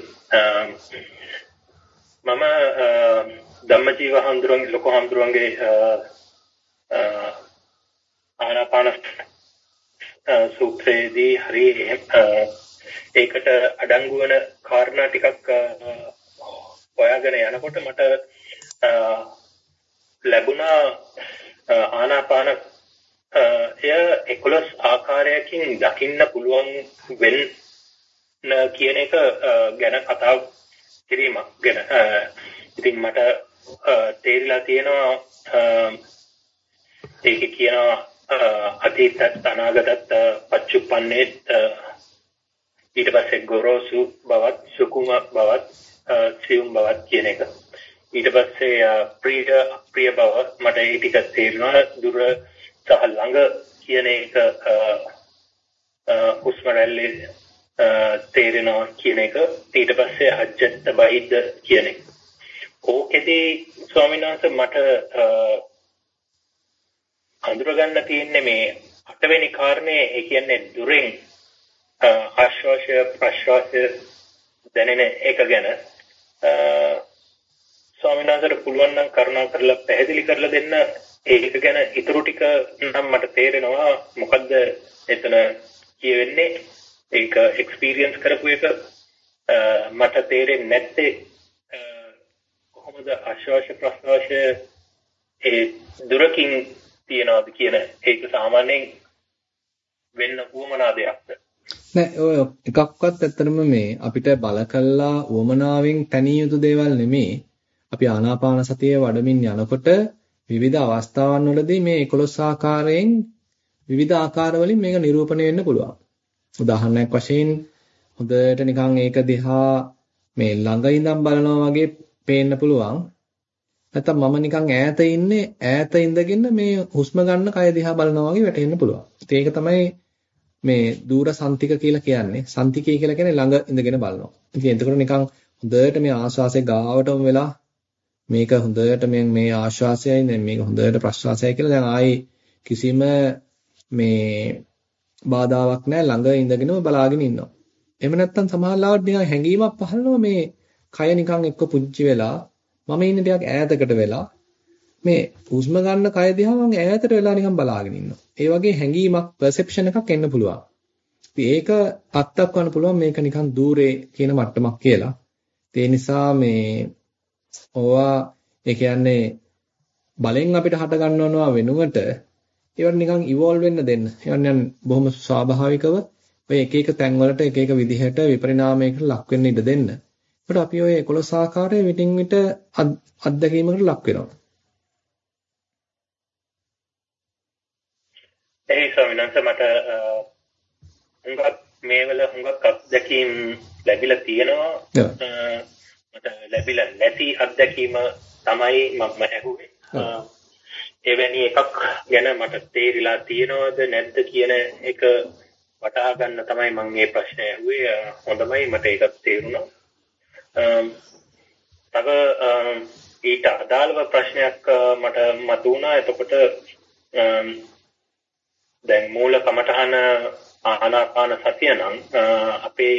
මම ධම්මජීව හඳුරන්ගේ ලොකු හඳුරන්ගේ ආනාපාන සූත්‍රයේදී හරි ඒකට අඩංගු වෙන කාරණා ටිකක් හොයාගෙන යනකොට මට ලැබුණා ආනාපාන එය 11 ආකාරයකින් දකින්න පුළුවන් වෙන කියන එක ගැන කතා කිරීමක් ගැන. ඉතින් මට තේරිලා තියෙනවා ඒකේ කියනවා අතීතත් අනාගතත් පච්චුප්පන්නේත් ඊට පස්සේ ගොරෝසු බවත් සුකුම බවත් සියුම් බවත් කියන එක. ඊට පස්සේ ප්‍රිය ප්‍රිය බව මට ඒ ටික තේරෙනවා. දුර සහ ළඟ කියන එක හුස්ම රැල්ලේ තේරෙනවා කියන එක. ඊට පස්සේ අජ්ජත් බහිද්ද කියන එක. ඕකෙදී ස්වාමීන් වහන්සේ මට අඳුරගන්න තියෙන්නේ මේ අටවෙනි කාරණේ. ඒ කියන්නේ දුරෙන් ආශ්වාසය ප්‍රශ්වාසය දැනෙන එක ගැන. ස්වාමීන් වහන්සේට පුළුවන් නම් කරුණා කරලා පැහැදිලි කරලා දෙන්න. ඒක ගැන ඊටු ටික නම් මට තේරෙනවා. මොකද්ද එතන කියවෙන්නේ? ඒක එක්ස්පීරියන්ස් කරපු එක. මට තේරෙන්නේ නැත්තේ. කොහොමද ආශ්වාස ප්‍රශ්වාස ඒ දුරකින් තියනවාද කියන ඒක සාමාන්‍යයෙන් වෙන්න උවමනා දෙයක්ද නෑ ඔය එකක්වත් ඇත්තටම මේ අපිට බල කළා උවමනාවෙන් තනිය යුතු දේවල් නෙමේ. අපි ආනාපාන සතිය වඩමින් යනකොට විවිධ අවස්ථාවන් වලදී මේ 11 ආකාරයෙන් විවිධ ආකාර වලින් මේක නිරූපණය වෙන්න පුළුවන්. උදාහරණයක් වශයෙන් හොඳට නිකන් ඒක දිහා මේ ළඟ ඉඳන් බලනවා වගේ පේන්න පුළුවන්. නැත්නම් මම නිකන් ඈත ඉන්නේ ඈත ඉඳගෙන මේ හුස්ම ගන්න කය දිහා බලනවා වගේ වැටෙන්න පුළුවන්. ඒක තමයි මේ දූර සන්තික කියලා කියන්නේ. සන්තිකය කියලා කියන්නේ ළඟ ඉඳගෙන බලනවා. ඉතින් එතකොට නිකන් හොඳට මේ ආශ්වාසයේ ගාවටම වෙලා මේක හොඳට මේ මේ ආශ්වාසයයි දැන් මේක හොඳට ප්‍රශ්වාසයයි කියලා දැන් ආයි කිසිම මේ බාධාවක් නැහැ ළඟ ඉඳගෙනම බලාගෙන ඉන්නවා. එහෙම නැත්නම් සමහර ලාවට නිකන් හැඟීමක් පහළනවා මේ කය නිකන් එක්ක පුංචි වෙලා මම ඉන්නේ ටිකක් ඈතකට වෙලා මේ හුස්ම ගන්න කය දිහා මම ඈතට වෙලා නිකන් බලාගෙන ඉන්නවා. ඒ වගේ හැඟීමක් perception එකක් එන්න පුළුවන්. ඉතින් ඒක අත්දක්වන්න පුළුවන් මේක නිකන් দূරේ කියන මට්ටමක් කියලා. ඒ නිසා මේ ඕවා ඒ කියන්නේ බලෙන් අපිට හට ගන්නවනවා වෙනුවට ඒවට නිකන් ඉවෝල්ව් වෙන්න දෙන්න. ඒවන් බොහොම ස්වාභාවිකව ඔය එක එක තැන් වලට එක එක විදිහට විපරිණාමයකට ලක් වෙන්න ඉඩ දෙන්න. ඒකට අපි ඔය 11 ආකාරයේ විටින් විට අත්දැකීමකට ලක් වෙනවා. ඒ ස්වාමීනන්ස මට හුඟක් මේ වෙල හුඟක් අත්දැකීම් ලැබිලා තියෙනවා. මට ලැබිලා නැති අත්දැකීම තමයි මම ඇහුවේ. එවැනි එකක් ගැන මට තේරිලා තියෙනවද නැද්ද කියන එක වටහා ගන්න තමයි මම මේ ප්‍රශ්නේ ඇහුවේ. හොඳමයි මට ඒක තේරුණා. තව ඊට අදාළව ප්‍රශ්නයක් මට මතුවුණා. එතකොට දැන් මූල කමඨහන ආනාපාන සතිය නම් අපේ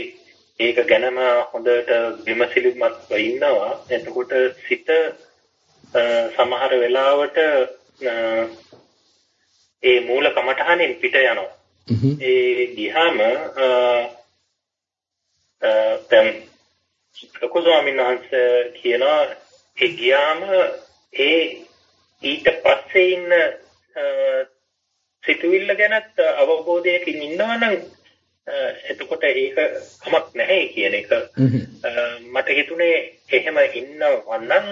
ඒක ගැනම හොඳට විමසිලිමත්ව ඉන්නවා. එතකොට සිත සමහර වෙලාවට ඒ මූල කමඨහනෙන් පිට යනවා. ඒ ගියාම දැන් ලොකු ස්වාමීන් වහන්සේ කියනවා ඒ ගියාම ඒ ඊට පස්සේ ඉන්න සිතුවිල්ල ගැනත් අවබෝධයකින් ඉන්නවා නම් එතකොට ඒක කමක් නැහැ කියන එක. මට හිතුනේ එහෙම ඉන්නවා නම්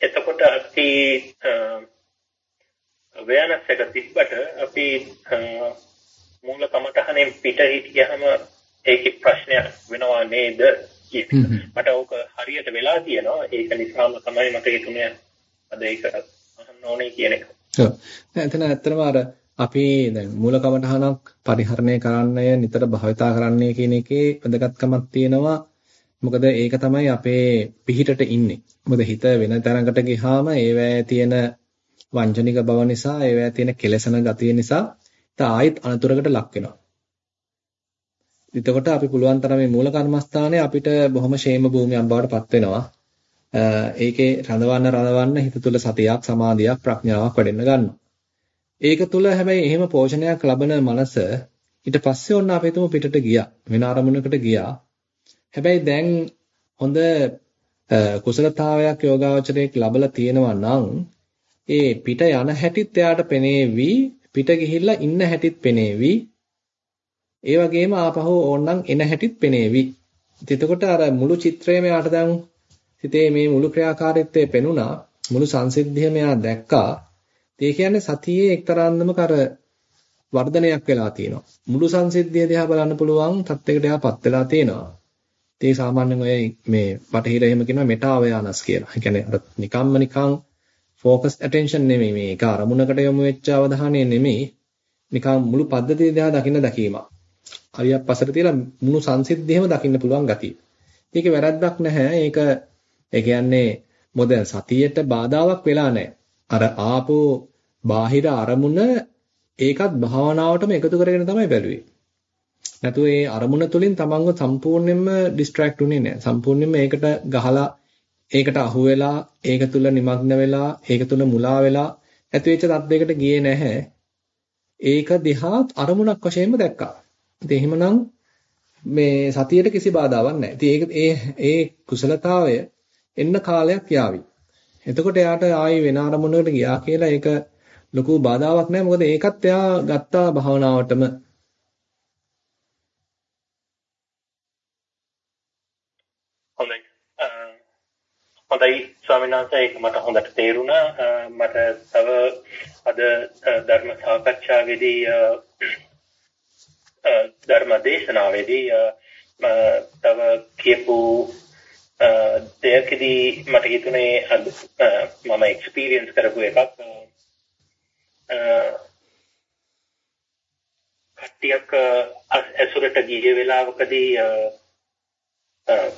එතකොට අපි awareness එක තිබ්බට අපි මූල කමතහනෙන් පිට හිටියහම ඒකේ ප්‍රශ්නයක් වෙනවා නේද මට ඕක හරියට වෙලා තියෙනවා. ඒක නිසාම තමයි මට හිතුනේ අද ඒක අහන්න ඕනේ කියන එක. ඔව්. එතන ඇත්තටම අර අපි දැන් මූල කමඨහනක් පරිහරණය කරන්නය නිතර භාවිතා කරන්නය කියන එකේ වැදගත්කමක් තියෙනවා. මොකද ඒක තමයි අපේ පිහිටට ඉන්නේ. මොකද හිත වෙන තරඟට ගියාම ඒවැය තියෙන වංචනික බව නිසා ඒවැය තියෙන කෙලසන ගතිය නිසා ආයෙත් අනතුරකට ලක් වෙනවා. එතකොට අපි පුළුවන් තරම් මේ මූල කර්මස්ථානයේ අපිට බොහොම ෂේම භූමියක් බවට පත් වෙනවා. ඒකේ රඳවන්න රඳවන්න හිත තුළ සතියක් සමාධියක් ප්‍රඥාවක් වැඩෙන්න ගන්නවා. ඒක තුළ හැබැයි එහෙම පෝෂණයක් ලබන මනස ඊට පස්සේ ඔන්න අපි හිතමු පිටට ගියා. වෙන අරමුණකට ගියා. හැබැයි දැන් හොඳ කුසලතාවයක් යෝගාවචරයක් ලැබලා තියෙනවා නම් ඒ පිට යන හැටිත් එයාට පෙනේවි පිට ගිහිල්ලා ඉන්න හැටිත් පෙනේවි ඒ වගේම ආපහු ඕන්නම් එන හැටිත් පෙනේවි එතකොට අර මුළු චිත්‍රයම යාට දැන් සිතේ මේ මුළු ක්‍රියාකාරීත්වය පෙනුණා මුළු සංසිද්ධියම යා දැක්කා ඒ කියන්නේ සතියේ එක්තරා අන්දමක අර වර්ධනයක් වෙලා තියෙනවා මුළු සංසිද්ධිය දිහා බලන්න පුළුවන් තත්යකට එයාපත් වෙලා තියෙනවා ඒ සාමාන්‍යයෙන් ඔය මේ බටහිර එහෙම කියනවා මෙටා අවයානස් කියලා. ඒ කියන්නේ අර නිකම්ම නිකං ફોકස් ඇටෙන්ෂන් නෙමෙයි මේ එක අරමුණකට යොමු වෙච්ච අවධානය නෙමෙයි නිකං මුළු පද්ධතිය දිහා දකින්න දැකීමක්. හරියක් පසට තියලා මුළු සංසිද්ධියම දකින්න පුළුවන් ගතිය. ඒකේ වැරද්දක් නැහැ. ඒක ඒ කියන්නේ මොකද සතියට බාධාවක් වෙලා නැහැ. අර ආපෝ බාහිර අරමුණ ඒකත් භාවනාවටම එකතු කරගෙන තමයි බැලුවේ. නැතුව ඒ අරමුණ තුලින් තමන්ව සම්පූර්ණයෙන්ම ඩිස්ට්‍රැක්ට් උනේ නැහැ. සම්පූර්ණයෙන්ම ඒකට ගහලා ඒකට අහු වෙලා ඒක තුල নিমগ্ন වෙලා ඒක තුල මුලා වෙලා ඇති වෙච්ච තත්යකට ගියේ නැහැ. ඒක දිහා අරමුණක් වශයෙන්ම දැක්කා. ඉතින් එහෙමනම් මේ සතියට කිසි බාධාවක් නැහැ. ඉතින් ඒක ඒ ඒ කුසලතාවය එන්න කාලයක් යාවි. එතකොට එයාට ආයි වෙන අරමුණකට ගියා කියලා ඒක ලොකු බාධාවක් නැහැ. මොකද ඒකත් එයා ගත්තා භාවනාවටම. හොඳයි. ස්වාමීන් වහන්සේ. ඒක මට හොඳට තේරුණා. මට තව අද ධර්ම සාකච්ඡාවේදී ධර්ම දේශනාවේදී තව කියපු දෙයකදී මට හිතුනේ අද මම එක්ස්පීරියන්ස් කරපු එකක්. කට්ටියක් ඇසුරට ගිය වෙලාවකදී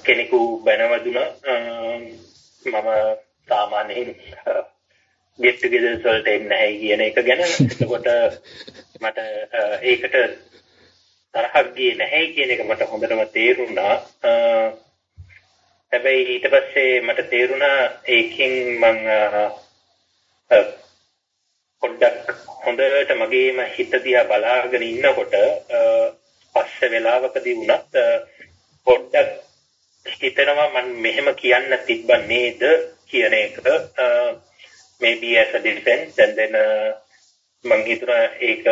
කෙනෙකු බැනවදුනා මම සාමාන්‍යයෙන් get togethers වලට එන්නේ නැහැ කියන එක ගැන එතකොට මට ඒකට තරහක් ගියේ නැහැ කියන එක මට හොඳටම තේරුණා. හැබැයි ඊට පස්සේ මට තේරුණා ඒකෙන් මං පොඩ්ඩක් හොඳට මගේම හිත දිහා බලාගෙන ඉන්නකොට පස්සේ වෙලාවකදී වුණත් පොඩ්ඩක් හිතනවා මම මෙහෙම කියන්න තිබ්බ නේද කියන එක. maybe as a defense and then මම හිතුණා ඒක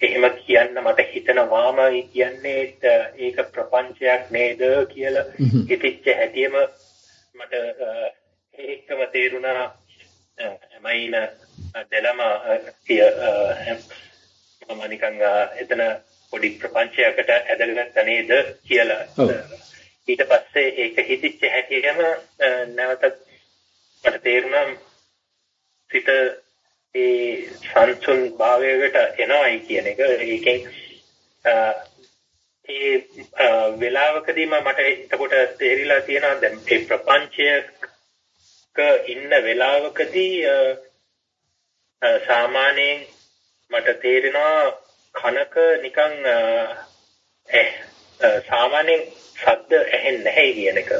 එහෙම කියන්න මට හිතනවාම කියන්නේ ඒක ප්‍රපංචයක් නේද කියලා හිතෙච්ච හැටිම මට ඒකම තේරුණා dilemma here මම නිකන් එතන පොඩි ප්‍රපංචයකට ඇදගත්ත නේද කියලා. ඊට පස්සේ ඒක හිතිච්ච හැටියම නැවතත් මට තේරුණා සිත ඒ සංසුන් භාවයකට එනවයි කියන එක. ඒකෙන් ඒ වෙලාවකදීම මට එතකොට තේරිලා තියෙනවා දැන් මේ ප්‍රපංචයක ඉන්න වෙලාවකදී සාමාන්‍යයෙන් මට තේරෙනවා කනක නිකන් සාමාන්‍යයෙන් ශබ්ද ඇහෙන්නේ නැහැ කියන එක.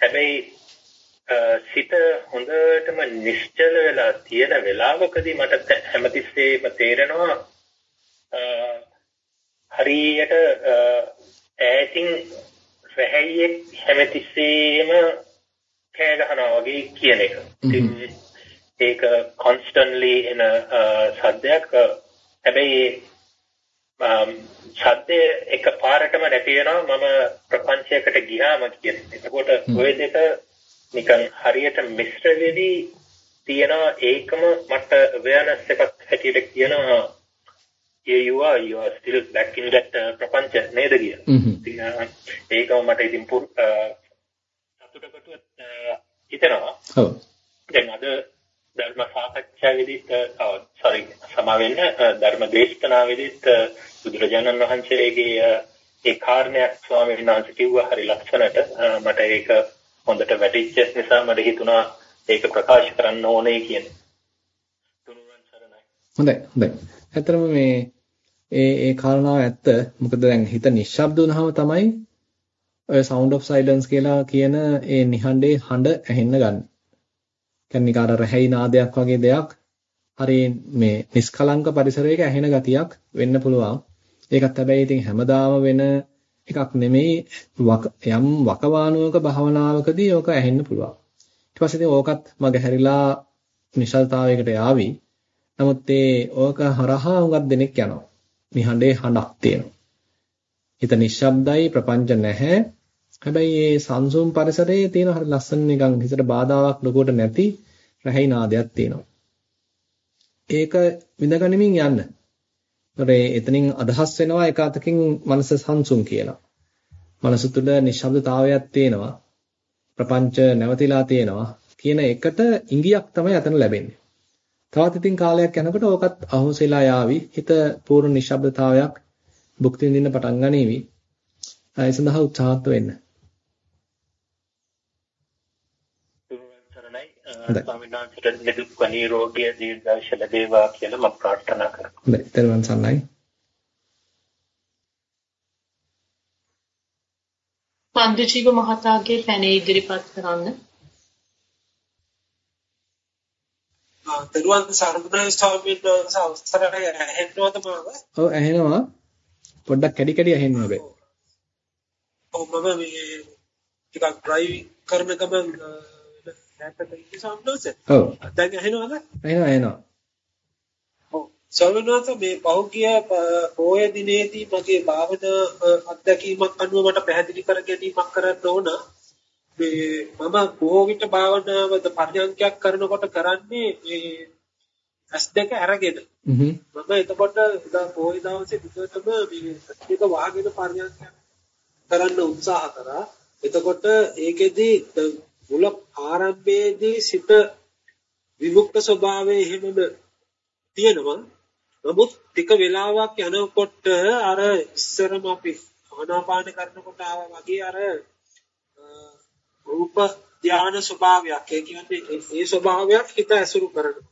හැබැයි සිත හොඳටම නිශ්චල වෙලා තියෙන වෙලාවකදී මට හැමතිස්සෙම තේරෙනවා හරියට ඈතින් රැහැයියෙක් හැමතිස්සෙම කෑ ගහනවා වගේ කියන එක. ඒක constantly එන සද්දයක්. හැබැයි ශබ්දය එක පාරටම නැති වෙනවා. මම ප්‍රපංචයකට ගියාම කියන්නේ. එතකොට ওই දෙක නිකන් හරියට මිශ්‍ර වෙවි තියෙනවා. ඒකම මට awareness එකක් හැටියට කියනවා. Here you are. You are still back in that uh, ප්‍රපංච නේද? කියලා. ඒකම මට ඉතින් සතුටකට හිතෙනවා. ඔව්. දැන් අද ධර්ම සාකච්ඡාවේදීත් sorry සමා වෙන්න ධර්ම දේශනාවේදීත් බුදුරජාණන් වහන්සේගේ ඒ කාරණයක් ස්වාමීන් වහන්සේ කිව්වා හරි ලක්ෂණට මට ඒක හොඳට වැටිච්ච නිසා මට හිතුණා ඒක ප්‍රකාශ කරන්න ඕනේ කියන. හොඳයි හොඳයි. ඇත්තටම මේ ඒ ඒ කාරණාව ඇත්ත. මොකද දැන් හිත නිශ්ශබ්ද වුණාම තමයි ඔය sound of silence කියලා කියන ඒ නිහඬේ හඬ ඇහෙන්න ගන්න. කියන්නේ නිකාර රැහැයි නාදයක් වගේ දෙයක් හරි මේ නිස්කලංක පරිසරයක ඇහෙන ගතියක් වෙන්න පුළුවන්. ඒකත් හැබැයි ඉතින් හැමදාම වෙන එකක් නෙමෙයි යම් වකවානුවක භාවනාවකදී ඕක ඇහෙන්න පුළුවන්. ඊට පස්සේ ඉතින් ඕකත් මග හැරිලා නිශ්චලතාවයකට යාවි. නමුත් ඒ ඕක හරහා උඟක් දෙනෙක් යනවා. නිහඬේ හඬක් තියෙනවා. හිත නිශ්ශබ්දයි ප්‍රපංච නැහැ. හැබැයි මේ සංසුම් පරිසරයේ තියෙන හරි ලස්සන නිකන් හිතට බාධාවක් ලොකුවට නැති රැහි නාදයක් තියෙනවා. ඒක විඳගනිමින් යන්න. ඒතර එතනින් අදහස් වෙනවා එක අතකින් මනස සංසුම් කියලා. මනස තුල නිශ්ශබ්දතාවයක් තියෙනවා. ප්‍රපංච නැවතිලා තියෙනවා කියන එකට ඉඟියක් තමයි අතන ලැබෙන්නේ. තවත් ඉතින් කාලයක් යනකොට ඕකත් අහුසෙලා යාවි. හිත පූර්ණ නිශ්ශබ්දතාවයක් භුක්ති විඳින්න පටන් ගනීවි. ඒ සඳහා උත්සාහත් වෙන්න. ස්වාමීන් වහන්සේට නිදුක් නිරෝගී දීර්ඝායුෂ ලැබේවා කියලා මම ප්‍රාර්ථනා කරනවා. හොඳයි. ත්වන් සන්නයි. පන්දුජීව මහතාගේ පැනේ ඉදිරිපත් කරන්න. දරුවන් සර්වඥ ස්වාමීන් වහන්සේ අවසරයි ඇහෙන්නවද මාව? ඔව් ඇහෙනවා. පොඩ්ඩක් කැඩි කැඩි ඇහෙනවා හැබැයි. ඔව් මම මේ ටිකක් ඩ්‍රයිවිං කරන ගමන් ඉන්නේ සම්ඩෝස. ඔව්. දැන් ඇහෙනවද? ඇහෙනවා ඇහෙනවා. ඔව්. ස්වාමීනාත මේ පෞද්ගලිය පොය දිනේදී මගේ භාවනා අත්දැකීමක් අනුව මට පැහැදිලි කර ගැනීමක් කරන්න ඕන. මේ මම විට භාවනාවද පරියන්කයක් කරනකොට කරන්නේ මේ ඇස් දෙක අරගෙන. මම එතකොට පොයි දවසේ විතරම මේ ඒක වහගෙන පරියන්කයක් කරන්න උත්සාහ කරා. එතකොට ඒකෙදි මුල ආරම්භයේදී සිත විමුක්ත ස්වභාවයේ එහෙමම තියෙනවා. නමුත් ටික වෙලාවක් යනකොට අර ඉස්සරම අපි ආනාපාන කරනකොට ආවා වගේ අර රූප ධාන ස්වභාවයක් ඒ කියන්නේ ඒ ස්වභාවයක් හිත ඇසුරු කරනවා.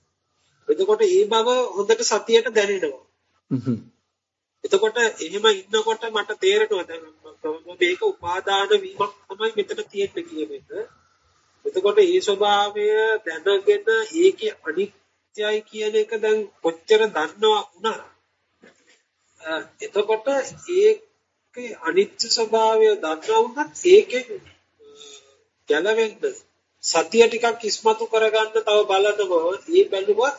එතකොට ඒ බව හොඳට සතියට දැනෙනවා. එතකොට එහෙම ඉන්නකොට මට තේරෙනවා දැන් මේක උපාදාන වීමක් තමයි මෙතන තියෙන්නේ කියන එක. එතකොට ඒ ස්වභාවය දැනගෙන ඒකේ අනිත්‍යයි කියන එක දැන් කොච්චර දන්නවා වුණා. එතකොට ඒකේ අනිත්‍ය ස්වභාවය දන්නවා වුණත් ඒකෙන් ගැලවෙන්න සතිය ටිකක් ඉස්මතු කරගන්න තව බලනවා. ඒ බැලුවත්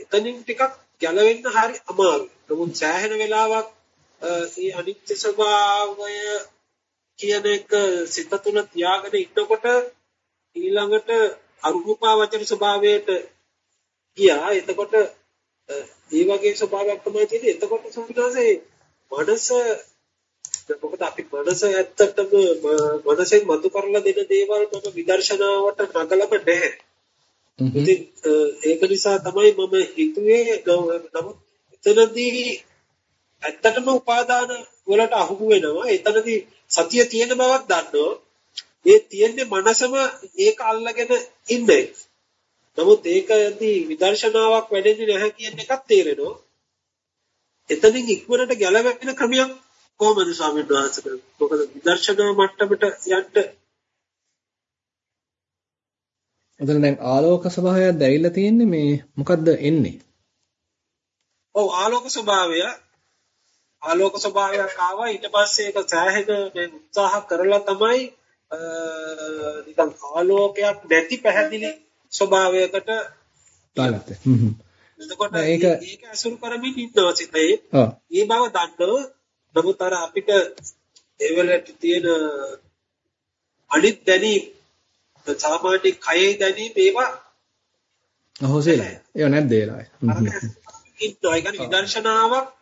එතනින් ටිකක් ගැලවෙන්න හරි අමාරුයි. නමුත් සෑහෙන වෙලාවක් මේ අනිත්‍ය ස්වභාවය කියන එක සිත තුළ තියාගෙන ඉන්නකොට ඊළඟට අරූපාවචර ස්වභාවයට ගියා. එතකොට ඒ වගේ ස්වභාවයක් තමයි තියෙන්නේ. එතකොට සම්පූර්ණසේ මනස මොකද අපි මනස ඇත්තටම මනසෙන් මතු කරලා දෙන දේවල් මම විදර්ශනාවට නගලම නැහැ. ඉතින් ඒක නිසා තමයි මම හිතුවේ නමුත් එතනදී ඇත්තටම උපාදාන වලට අහු වෙනවා. එතනදී සතිය තියෙන බවක් දන්නවා. ඒ තියෙන්නේ මනසම ඒක අල්ලගෙන ඉන්නේ. නමුත් ඒකදී විදර්ශනාවක් වැඩෙන්නේ නැහැ කියන එකක් තේරෙනවා. එතනින් ඉක්මනට ගැලවෙන ක්‍රමයක් කොහොමද ස්වාමීන් වහන්සේ මොකද විදර්ශනා මට්ටමට යන්න එතන දැන් ආලෝක ස්වභාවයක් දැවිලා තියෙන්නේ මේ මොකද්ද එන්නේ? ඔව් ආලෝක ස්වභාවය ආලෝක ස්වභාවයක් ආවා ඊට පස්සේ ඒක සෑහෙන මේ උත්සාහ කරලා තමයි නිකන් ආලෝකයක් නැති පැහැදිලි ස්වභාවයකට දාගත්තේ. හ්ම්. එතකොට ඒක- ඒක අසුරු කරමින් ඉන්නවා සිතේ. ඒ බව දන්නව. නමුත් අර අපිට ඒවලට තියෙන අනිත් දැනීම් සාමාන්‍ය කයේ දැනීම් ඒවා අහෝසෙලා. ඒව නැද්ද ඒ වෙලාවේ? හ්ම් හ්ම්. ඉන්නවා. ඒ කියන්නේ විදර්ශනාවක්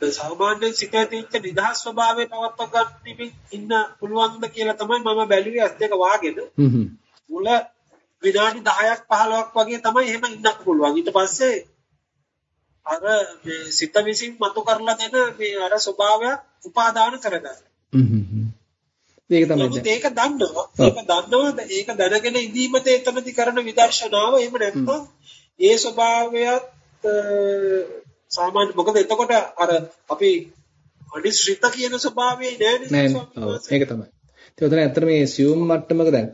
සාමාන්‍ය සිතේ තියෙන නිදහස් ස්වභාවය පවත්වා ගන්න ඉන්න පුළුවන්ද කියලා තමයි මම බැලුවේ අත් දෙක වාගෙන. මුල විනාඩි 10ක් 15ක් වගේ තමයි එහෙම ඉන්නත් පුළුවන්. ඊට පස්සේ අර මේ සිත විසින් මතු කරලා දෙන මේ අර ස්වභාවය උපාදාන කරගන්න. ඒක තමයි. ඒක දන්නවා. ඒක දන්නවද? ඒක දැනගෙන ඉඳීමද එතනදි කරන විදර්ශනාව. එහෙම නැත්නම් ඒ ස්වභාවයත් සාමාන්‍ය මොකද එතකොට අර අපි අනිශ්චිත කියන ස්වභාවය නෑනේ නෑ. ඒක තමයි. ඒ උතන ඇත්තට මේ සියුම් මට්ටමක දැන්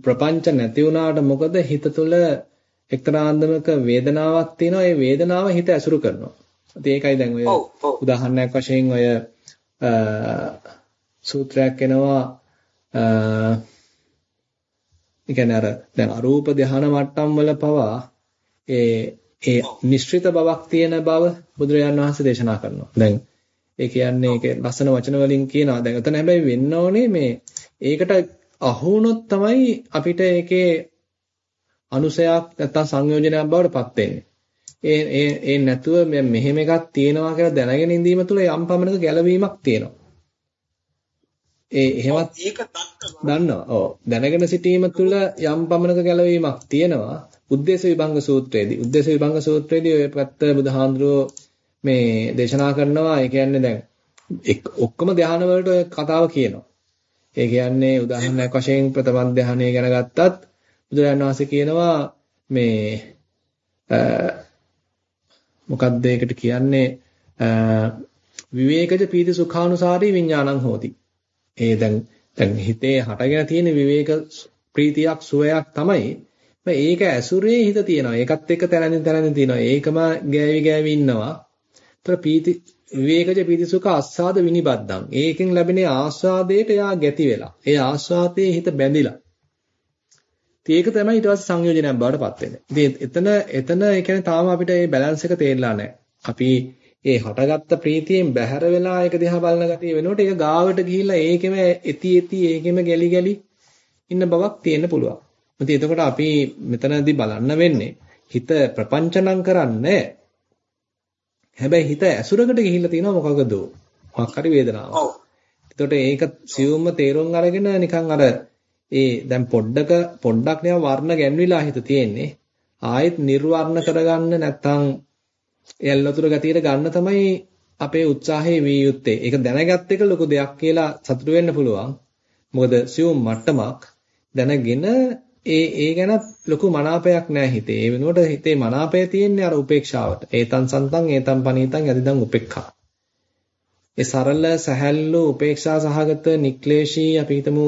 ප්‍රපංච නැති වුණාට මොකද හිත තුළ එක්තරා අන්දමක වේදනාවක් තියෙනවා. ඒ වේදනාව හිත ඇසුරු කරනවා. ඉතින් ඒකයි දැන් ඔය. උදාහරණයක් වශයෙන් ඔය සූත්‍රයක් එනවා ඒ කියන්නේ අර දැන් අරූප ධාන මට්ටම් වල පවා ඒ ඒ නිශ්චිත බවක් තියෙන බව බුදුරජාණන් වහන්සේ දේශනා කරනවා. දැන් ඒ කියන්නේ ඒකේ ලස්සන වචන වලින් කියනවා. දැන් එතන හැබැයි වෙන්න ඕනේ මේ ඒකට අහු තමයි අපිට ඒකේ අනුසයක් නැත්තම් සංයෝජනයක් බවට පත් වෙන්නේ. ඒ ඒ ඒ නැතුව මෙහෙම එකක් තියෙනවා කියලා දැනගෙන ඉඳීම තුළ යම් පමණක ගැළවීමක් තියෙනවා. ඒ එහෙමත් ඒක. දන්නවා. ඔව්. දැනගෙන සිටීම තුළ යම් පමණක ගැළවීමක් තියෙනවා. උද්දේශ විභංග සූත්‍රයේදී. උද්දේශ විභංග සූත්‍රයේදී ඔය පැත්ත බුදුහාඳුරෝ මේ දේශනා කරනවා. ඒ කියන්නේ දැන් එක්- ඔක්කොම ධාන වලට ඔය කතාව කියනවා. ඒ කියන්නේ උදාහරණයක් වශයෙන් ප්‍රථම ධානය ගැන ගත්තත් බුදුරජාණන් වහන්සේ කියනවා මේ අ, මොකක්ද ඒකට කියන්නේ අ, විවේකජ පීති සුඛානුසාරී විඥානං හෝති. ඒ දැන් දැන් හිතේ හටගෙන තියෙන විවේක ප්‍රීතියක් සුවයක් තමයි. ඒක ඇසුරේ හිත තියෙනවා. ඒකත් එක්ක තැනින් තැනින් තියෙනවා. ඒකම ගෑවි ගෑවි ඉන්නවා. ඒතර පීති විවේකජ පීති සුඛ ආස්වාද විනිබද්දං. ඒකෙන් ලැබෙන ආස්වාදයට යා ගැති වෙලා. ඒ ආස්වාදයේ හිත බැඳිලා. ඉතින් ඒක තමයි ඊට පස්සේ සංයෝජනයක් බවට පත් වෙන්නේ. ඉතින් එතන එතන ඒ කියන්නේ තාම අපිට මේ බැලන්ස් එක තේරලා නැහැ. අපි ඒ හටගත්ත ප්‍රීතියෙන් බැහැර වෙලා ඒක දිහා බලන ගතිය වෙනකොට ඒක ගාවට ගිහිල්ලා ඒකෙම එති එති ඒකෙම ගැලි ගැලි ඉන්න බවක් තියෙන්න පුළුවන්. ඉතින් එතකොට අපි මෙතනදී බලන්න වෙන්නේ හිත ප්‍රපංචනම් කරන්නේ හැබැයි හිත ඇසුරකට ගිහිල්ලා තියෙනවා මොකකද? මොකක් හරි වේදනාවක්. ඔව්. එතකොට ඒක සියුම්ම තේරුම් අරගෙන නිකන් අර ඒ දැන් පොඩ්ඩක පොඩ්ඩක් නිකන් වර්ණ ගැන්විලා හිත තියෙන්නේ. ආයෙත් නිර්වර්ණ කරගන්න නැත්තම් එල්ලතුරු ගතියට ගන්න තමයි අපේ උත්සාහයේ විය යුත්තේ. ඒක දැනගත් එක ලොකු දෙයක් කියලා සතුටු වෙන්න පුළුවන්. මොකද සියුම් මට්ටමක් දැනගෙන ඒ ඒ ගැන ලොකු මනාපයක් නැහැ හිතේ. ඒ වෙනුවට හිතේ මනාපය තියෙන්නේ අර උපේක්ෂාවට. ඒතන් සන්තන් ඒතන් පනීතන් යදිදන් උපේක්ඛා. ඒ සරල සැහැල්ලු උපේක්ෂා සහගත නික්ලේශී අපි හිතමු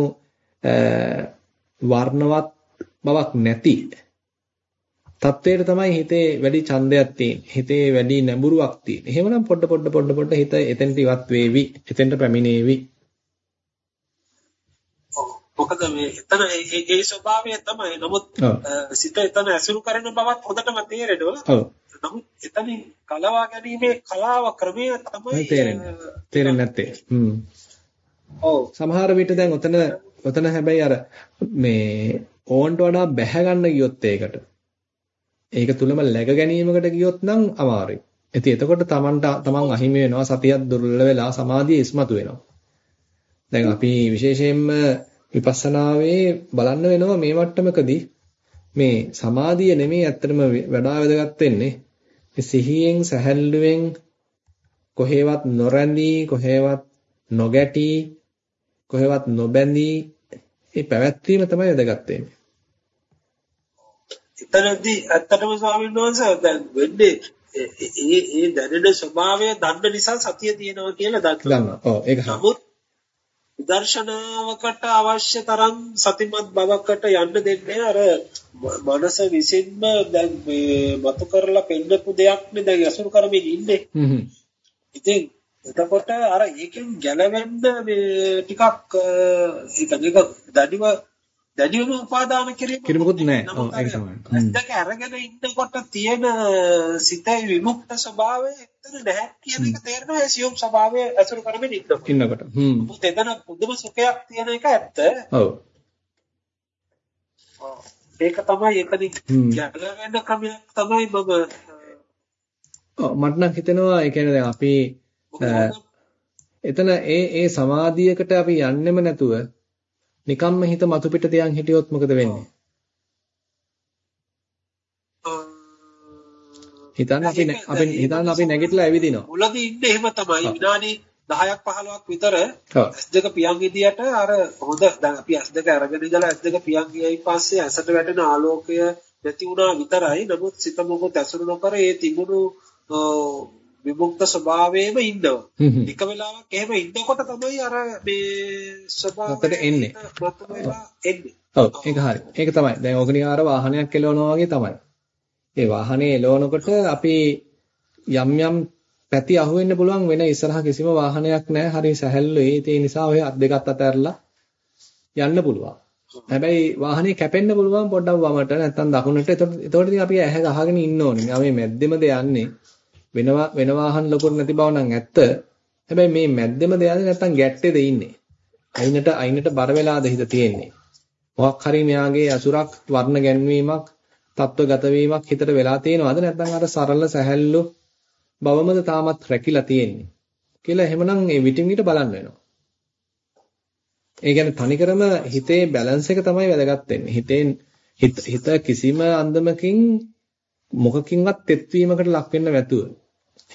වර්ණවත් බවක් නැති තත්වයට තමයි හිතේ වැඩි ඡන්දයක් තියෙන්නේ. හිතේ වැඩි නැඹුරුවක් තියෙන්නේ. එහෙමනම් පොඩ පොඩ පොඩ පොඩ හිත එතෙන්ට ඉවත් වේවි. එතෙන්ට පැමිණේවි. මොකද මේ එතන ඒ- ස්වභාවය තමයි. නමුත් සිත එතන ඇසුරු කරන බවත් හොඳටම තේරෙනවා. නමුත් එතනින් කලවා ගැනීමේ කලාව ක්‍රමය තමයි තේරෙන්නේ. තේරෙන්නේ නැත්තේ. හ්ම්. ඔව්. සමහර විට දැන් ඔතන ඔතන හැබැයි අර මේ ඕන්ට වඩා බැහැ ගන්න ගියොත් ඒකට ඒක තුලම läග ගැනීමකට ගියොත් නම් අමාරුයි. ඉතින් එතකොට Tamanට Taman අහිමි වෙනවා සතියක් දුර්වල වෙලා සමාධිය ඉස්මතු වෙනවා. දැන් අපි විශේෂයෙන්ම විපස්සනාවේ බලන්න වෙනවා මේ මට්ටමකදී මේ සමාධිය නෙමෙයි ඇත්තටම වඩා වැදගත් වෙන්නේ. මේ සිහියෙන් සැහැල්ලුවෙන් කොහේවත් නොරැඳී කොහේවත් නොගැටි කොහෙවත් නොබැඳී මේ පැවැත්වීම තමයි වැදගත් වෙන්නේ. එතනදී ඇත්තටම ස්වාමීන් වහන්සේ දැන් වෙන්නේ ඒ ඒ ඒ දැනෙන ස්වභාවය දන්න නිසා සතිය තියෙනවා කියලා දන්නවා. ගන්නවා. ඔව් ඒක. නමුත් දර්ශනාවකට අවශ්‍ය තරම් සතිමත් බවකට යන්න දෙන්නේ අර මනස විසින්ම දැන් මේ මතු කරලා පෙන්නපු දෙයක් නේ දැන් අසුරු කරමින් ඉන්නේ. ඉතින් එතකොට අර ඒකෙන් ගැලවෙන්න මේ ටිකක් ඒක නික දඩිව දැඩිවම උපාදාන කිරීම කිරිමුකුත් නැහැ. ඒක තමයි. දෙක අරගෙන ඉන්නකොට තියෙන සිතේ විමුක්ත ස්වභාවය එතන නැහැ කියන එක තේරෙනවා ඒ සියුම් ස්වභාවය අසුර කරමින් ඉන්නකොට. ඉන්නකොට. හ්ම්. මොකද එතන පුදුම සුඛයක් තියෙන එක ඇත්ත. ඔව්. ඒක තමයි එතනින් හ්ම්. ගැලවෙන ක්‍රමයක් තමයි මම මට නම් හිතෙනවා ඒ කියන්නේ දැන් අපි එතන ඒ ඒ සමාධියකට අපි යන්නෙම නැතුව නිකම්ම හිත මතු පිට තියන් හිටියොත් මොකද වෙන්නේ? හිතන්න අපි අපි හිතන්න අපි නැගිටලා ඇවිදිනවා. මුලදී ඉන්නේ එහෙම තමයි විනාඩි 10ක් 15ක් විතර ඔව්. S2 පියන් විදියට අර හොඳ දැන් අපි S2 අරගෙන ඉඳලා S2 පියන් ගියයින් පස්සේ ඇසට වැටෙන ආලෝකය නැති වුණා විතරයි නමුත් සිත මොකොත් ඇසුරු නොකර ඒ තිබුණු විමුක්ත ස්වභාවයේම ඉන්නවා. ටික වෙලාවක් එහෙම ඉන්නකොට තමයි අර මේ ස්වභාවය මතට එන්නේ. එන්නේ ඔව් ඒක හරි. ඒක තමයි. දැන් ඕකනිකාර වාහනයක් එලවනවා වගේ තමයි. ඒ වාහනේ එලවනකොට අපි යම් යම් පැති අහුවෙන්න පුළුවන් වෙන ඉස්සරහ කිසිම වාහනයක් නැහැ. හරි සැහැල්ලුයි. ඒ නිසා ඔය අත් දෙකත් අතහැරලා යන්න පුළුවන්. හැබැයි වාහනේ කැපෙන්න පුළුවන් පොඩ්ඩක් වමට නැත්නම් දකුණට. එතකොට එතකොට ඉතින් අපි ඇහැ ගහගෙන ඉන්න ඕනේ. මේ මැද්දෙමද යන්නේ. වෙනවා වෙන වාහන ලොකුට නැති බව නම් ඇත්ත. හැබැයි මේ මැද්දෙමද යන්නේ නැත්නම් ගැට්ටේද ඉන්නේ. අයිනට අයිනට බර වෙලාද හිත තියෙන්නේ. මොකක් හරි මෙයාගේ අසුරක් වර්ණ ගැන්වීමක් තත්වගත වීමක් හිතට වෙලා තියෙනවද නැත්නම් අර සරල සැහැල්ලු බවමද තාමත් රැකිලා තියෙන්නේ කියලා එහෙමනම් මේ විටින් විට බලන්න වෙනවා. ඒ කියන්නේ තනිකරම හිතේ බැලන්ස් එක තමයි වැදගත් වෙන්නේ. හිතෙන් හිත හිත කිසිම අන්දමකින් මොකකින්වත් තෙත්වීමකට ලක් වෙන්න නැතුව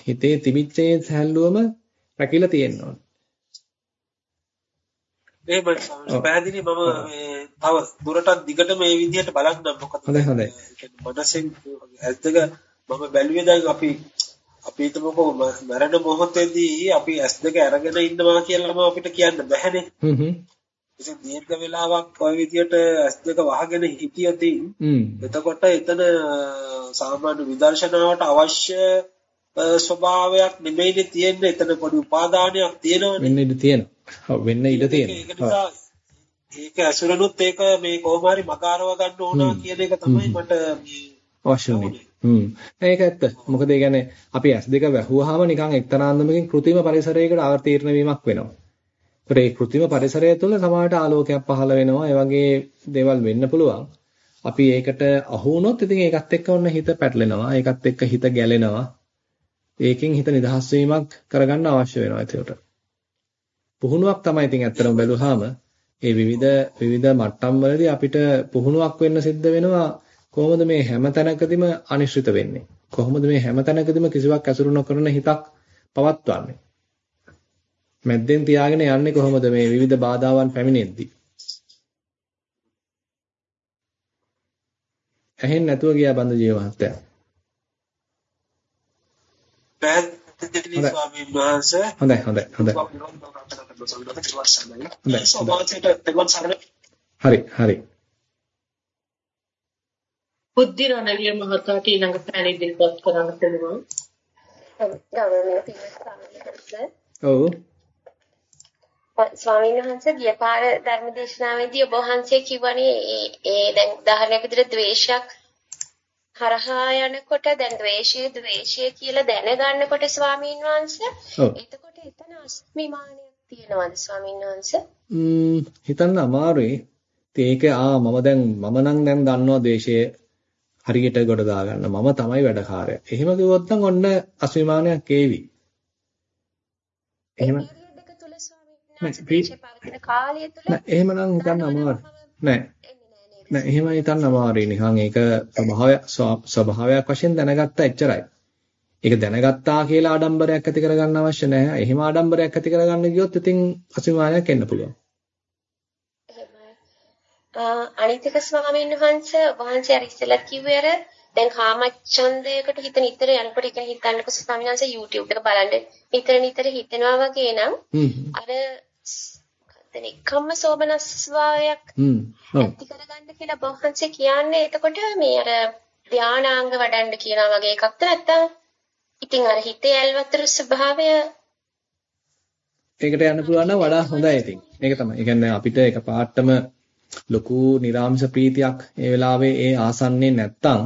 හිතේ තිබිච්ච ඒ සැහැල්ලුවම රැකිලා තියෙනවා. ස්වාමීනි. පැහැදිලි මම මේ තව දුරටත් දිගට මේ විදිහට බලන්නම් මොකද හොඳයි හොඳයි. මනසෙන් ඇත්තක මම බැලුවේ දැන් අපි අපි හිතමුකෝ මරණ මොහොතේදී අපි S2 අරගෙන ඉන්නවා කියලාම අපිට කියන්න බැහැනේ. හ්ම් හ්ම්. ඉතින් දීර්ඝ වේලාවක් ওই විදිහට S2 වහගෙන හිටියදී. එතකොට එතන සාමාන්‍ය විදර්ශනාවට අවශ්‍ය ස්වභාවයක් නෙමෙයිනේ තියෙන්නේ. එතන පොඩි උපාදානයක් තියෙනවනේ. වෙන්න ඉඩ තියෙනවා. වෙන්න ඉඩ ඒක තියෙනවා. ඒක ඇසුරනුත් ඒක මේ කොහොම හරි මකාරව ගන්න ඕන කියන එක තමයි මට අවශ්‍ය වෙන්නේ. හ්ම්. ඒක ඇත්ත. මොකද ඒ කියන්නේ අපි S2 වැහුවාම නිකන් එක්තරා අන්දමකින් કૃතිම පරිසරයකට අවතීර්ණ වීමක් වෙනවා. ඒකට ඒ કૃතිම පරිසරය තුළ සමාජයට ආලෝකයක් පහළ වෙනවා. ඒ වගේ දේවල් වෙන්න පුළුවන්. අපි ඒකට අහු වුණොත් ඉතින් ඒකත් එක්ක ඔන්න හිත පැටලෙනවා. ඒකත් එක්ක හිත ගැලෙනවා. ඒකෙන් හිත නිදහස් වීමක් කරගන්න අවශ්‍ය වෙනවා ඒකට. පුහුණුවක් තමයි ඉතින් ඇත්තටම බැලුවාම ඒ විවිධ විවිධ මට්ටම් වලදී අපිට පුහුණුවක් වෙන්න සිද්ධ වෙනවා කොහොමද මේ හැම තැනකදීම අනිශ්චිත වෙන්නේ කොහොමද මේ හැම තැනකදීම කිසිවක් ඇසුරු නොකරන හිතක් පවත්වන්නේ මැද්දෙන් තියාගෙන යන්නේ කොහොමද මේ විවිධ බාධාවන් පැමිණෙද්දී ඇහෙන්නේ නැතුව ගියා බඳ ජීව මහත්තයා. පැහැදිලි හොඳයි. ස්වාමීන් වහන්සේ. හොඳයි හොඳයි හොඳයි. හරි හරි. බුද්ධි රණවිය මහතාට ඊළඟ පැන ඉදිරිපත් කරන්න පුළුවන්. ගෞරවනීය පින්වත්නි ඔව් ස්වාමීන් වහන්සේ ගිය පාර ධර්මදේශනාවේදී ඔබ වහන්සේ කිව්වනේ ඒ දැන් උදාහරණයක් විදිහට ද්වේෂයක් හරහා යනකොට දැන් ද්වේෂය ද්වේෂය කියලා දැනගන්නකොට ස්වාමීන් වහන්සේ එතකොට එතන අස්මිමානයක් තියෙනවද ස්වාමීන් වහන්සේ හිතන්න අමාරුයි. ඒක ආ මම දැන් මම නම් දැන් දන්නවා දේශය හරියට ගොඩ දාගන්න. මම තමයි වැඩකාරය. එහෙම කිව්වොත් නම් ඔන්න අස්විමානයක් ඒවි. එහෙම පීරියඩ් එක තුල ස්වාමීන් නෑ, කාලය තුල නෑ එහෙමනම් හිතන්න අමාරුයි. නෑ නෑ නෑ එහෙම හිතන්න අමාරුයි. නිකන් ඒක ස්වභාවය ස්ව- ස්වභාවයක් වශයෙන් දැනගත්තා එච්චරයි. ඒක දැනගත්තා කියලා ආඩම්බරයක් ඇති කරගන්න අවශ්‍ය නැහැ. එහෙම ආඩම්බරයක් ඇති කරගන්න ගියොත් ඉතින් අස්විමානයක් එන්න පුළුවන්. එහෙමයි. ආ, අනිත් එක ස්වාමීන් වහන්සේ වහන්සේ අර ඉස්සෙල්ලා කිව්වේ අර දැන් කාමච්ඡන්දයකට හිත නිතර යනකොට ඒක හිතන්නකො ස්වාමීන් වහන්සේ YouTube එක බලන්න. නිතර නිතර හිතෙනවා වගේ නම් අර මොකක්ද නිකම්ම සෝබනස්වායක් ඇති කරගන්න කියලා වහන්සේ කියන්නේ. එතකොට මේ අර ධානාංග වඩන්න කියනවා වගේ එකක්ද නැත්නම් ඉතින් අර හිතේ ඇල්වතර ස්වභාවය ඒකට යන්න පුළුවන් නම් වඩා හොඳයි ඉතින්. ඒක තමයි. ඒ කියන්නේ අපිට එක පාටම ලොකු නිරාමිෂ ප්‍රීතියක් ඒ වෙලාවේ ඒ ආසන්නේ නැත්තම්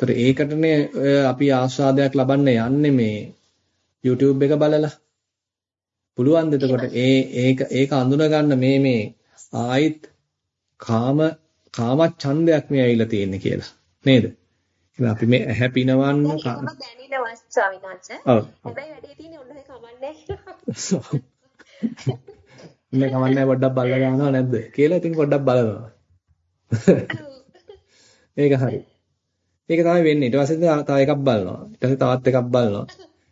ඒතර ඒකටනේ අපි ආස්වාදයක් ලබන්න යන්නේ මේ YouTube එක බලලා. පුළුවන් එතකොට ඒ ඒක ඒක අඳුන ගන්න මේ මේ ආයිත් කාම කාම ඡන්දයක් මේ ඇවිල්ලා තියෙන්නේ කියලා. නේද? එහෙනම් අපි මේ ඇහැ පිනවන්න දැනෙනවා ස්වාමීන් වහන්සේ. ඔව්. හැබැයි වැඩේ තියෙන්නේ ඔන්න ඔය කමන්නේ. මේ කමන්නේ පොඩ්ඩක් බලලා ගන්නවා නැද්ද කියලා ඉතින් පොඩ්ඩක් බලනවා. ඒක හරි. ඒක තමයි වෙන්නේ. ඊට පස්සේ තව එකක් බලනවා. ඊට පස්සේ තවත් එකක් බලනවා.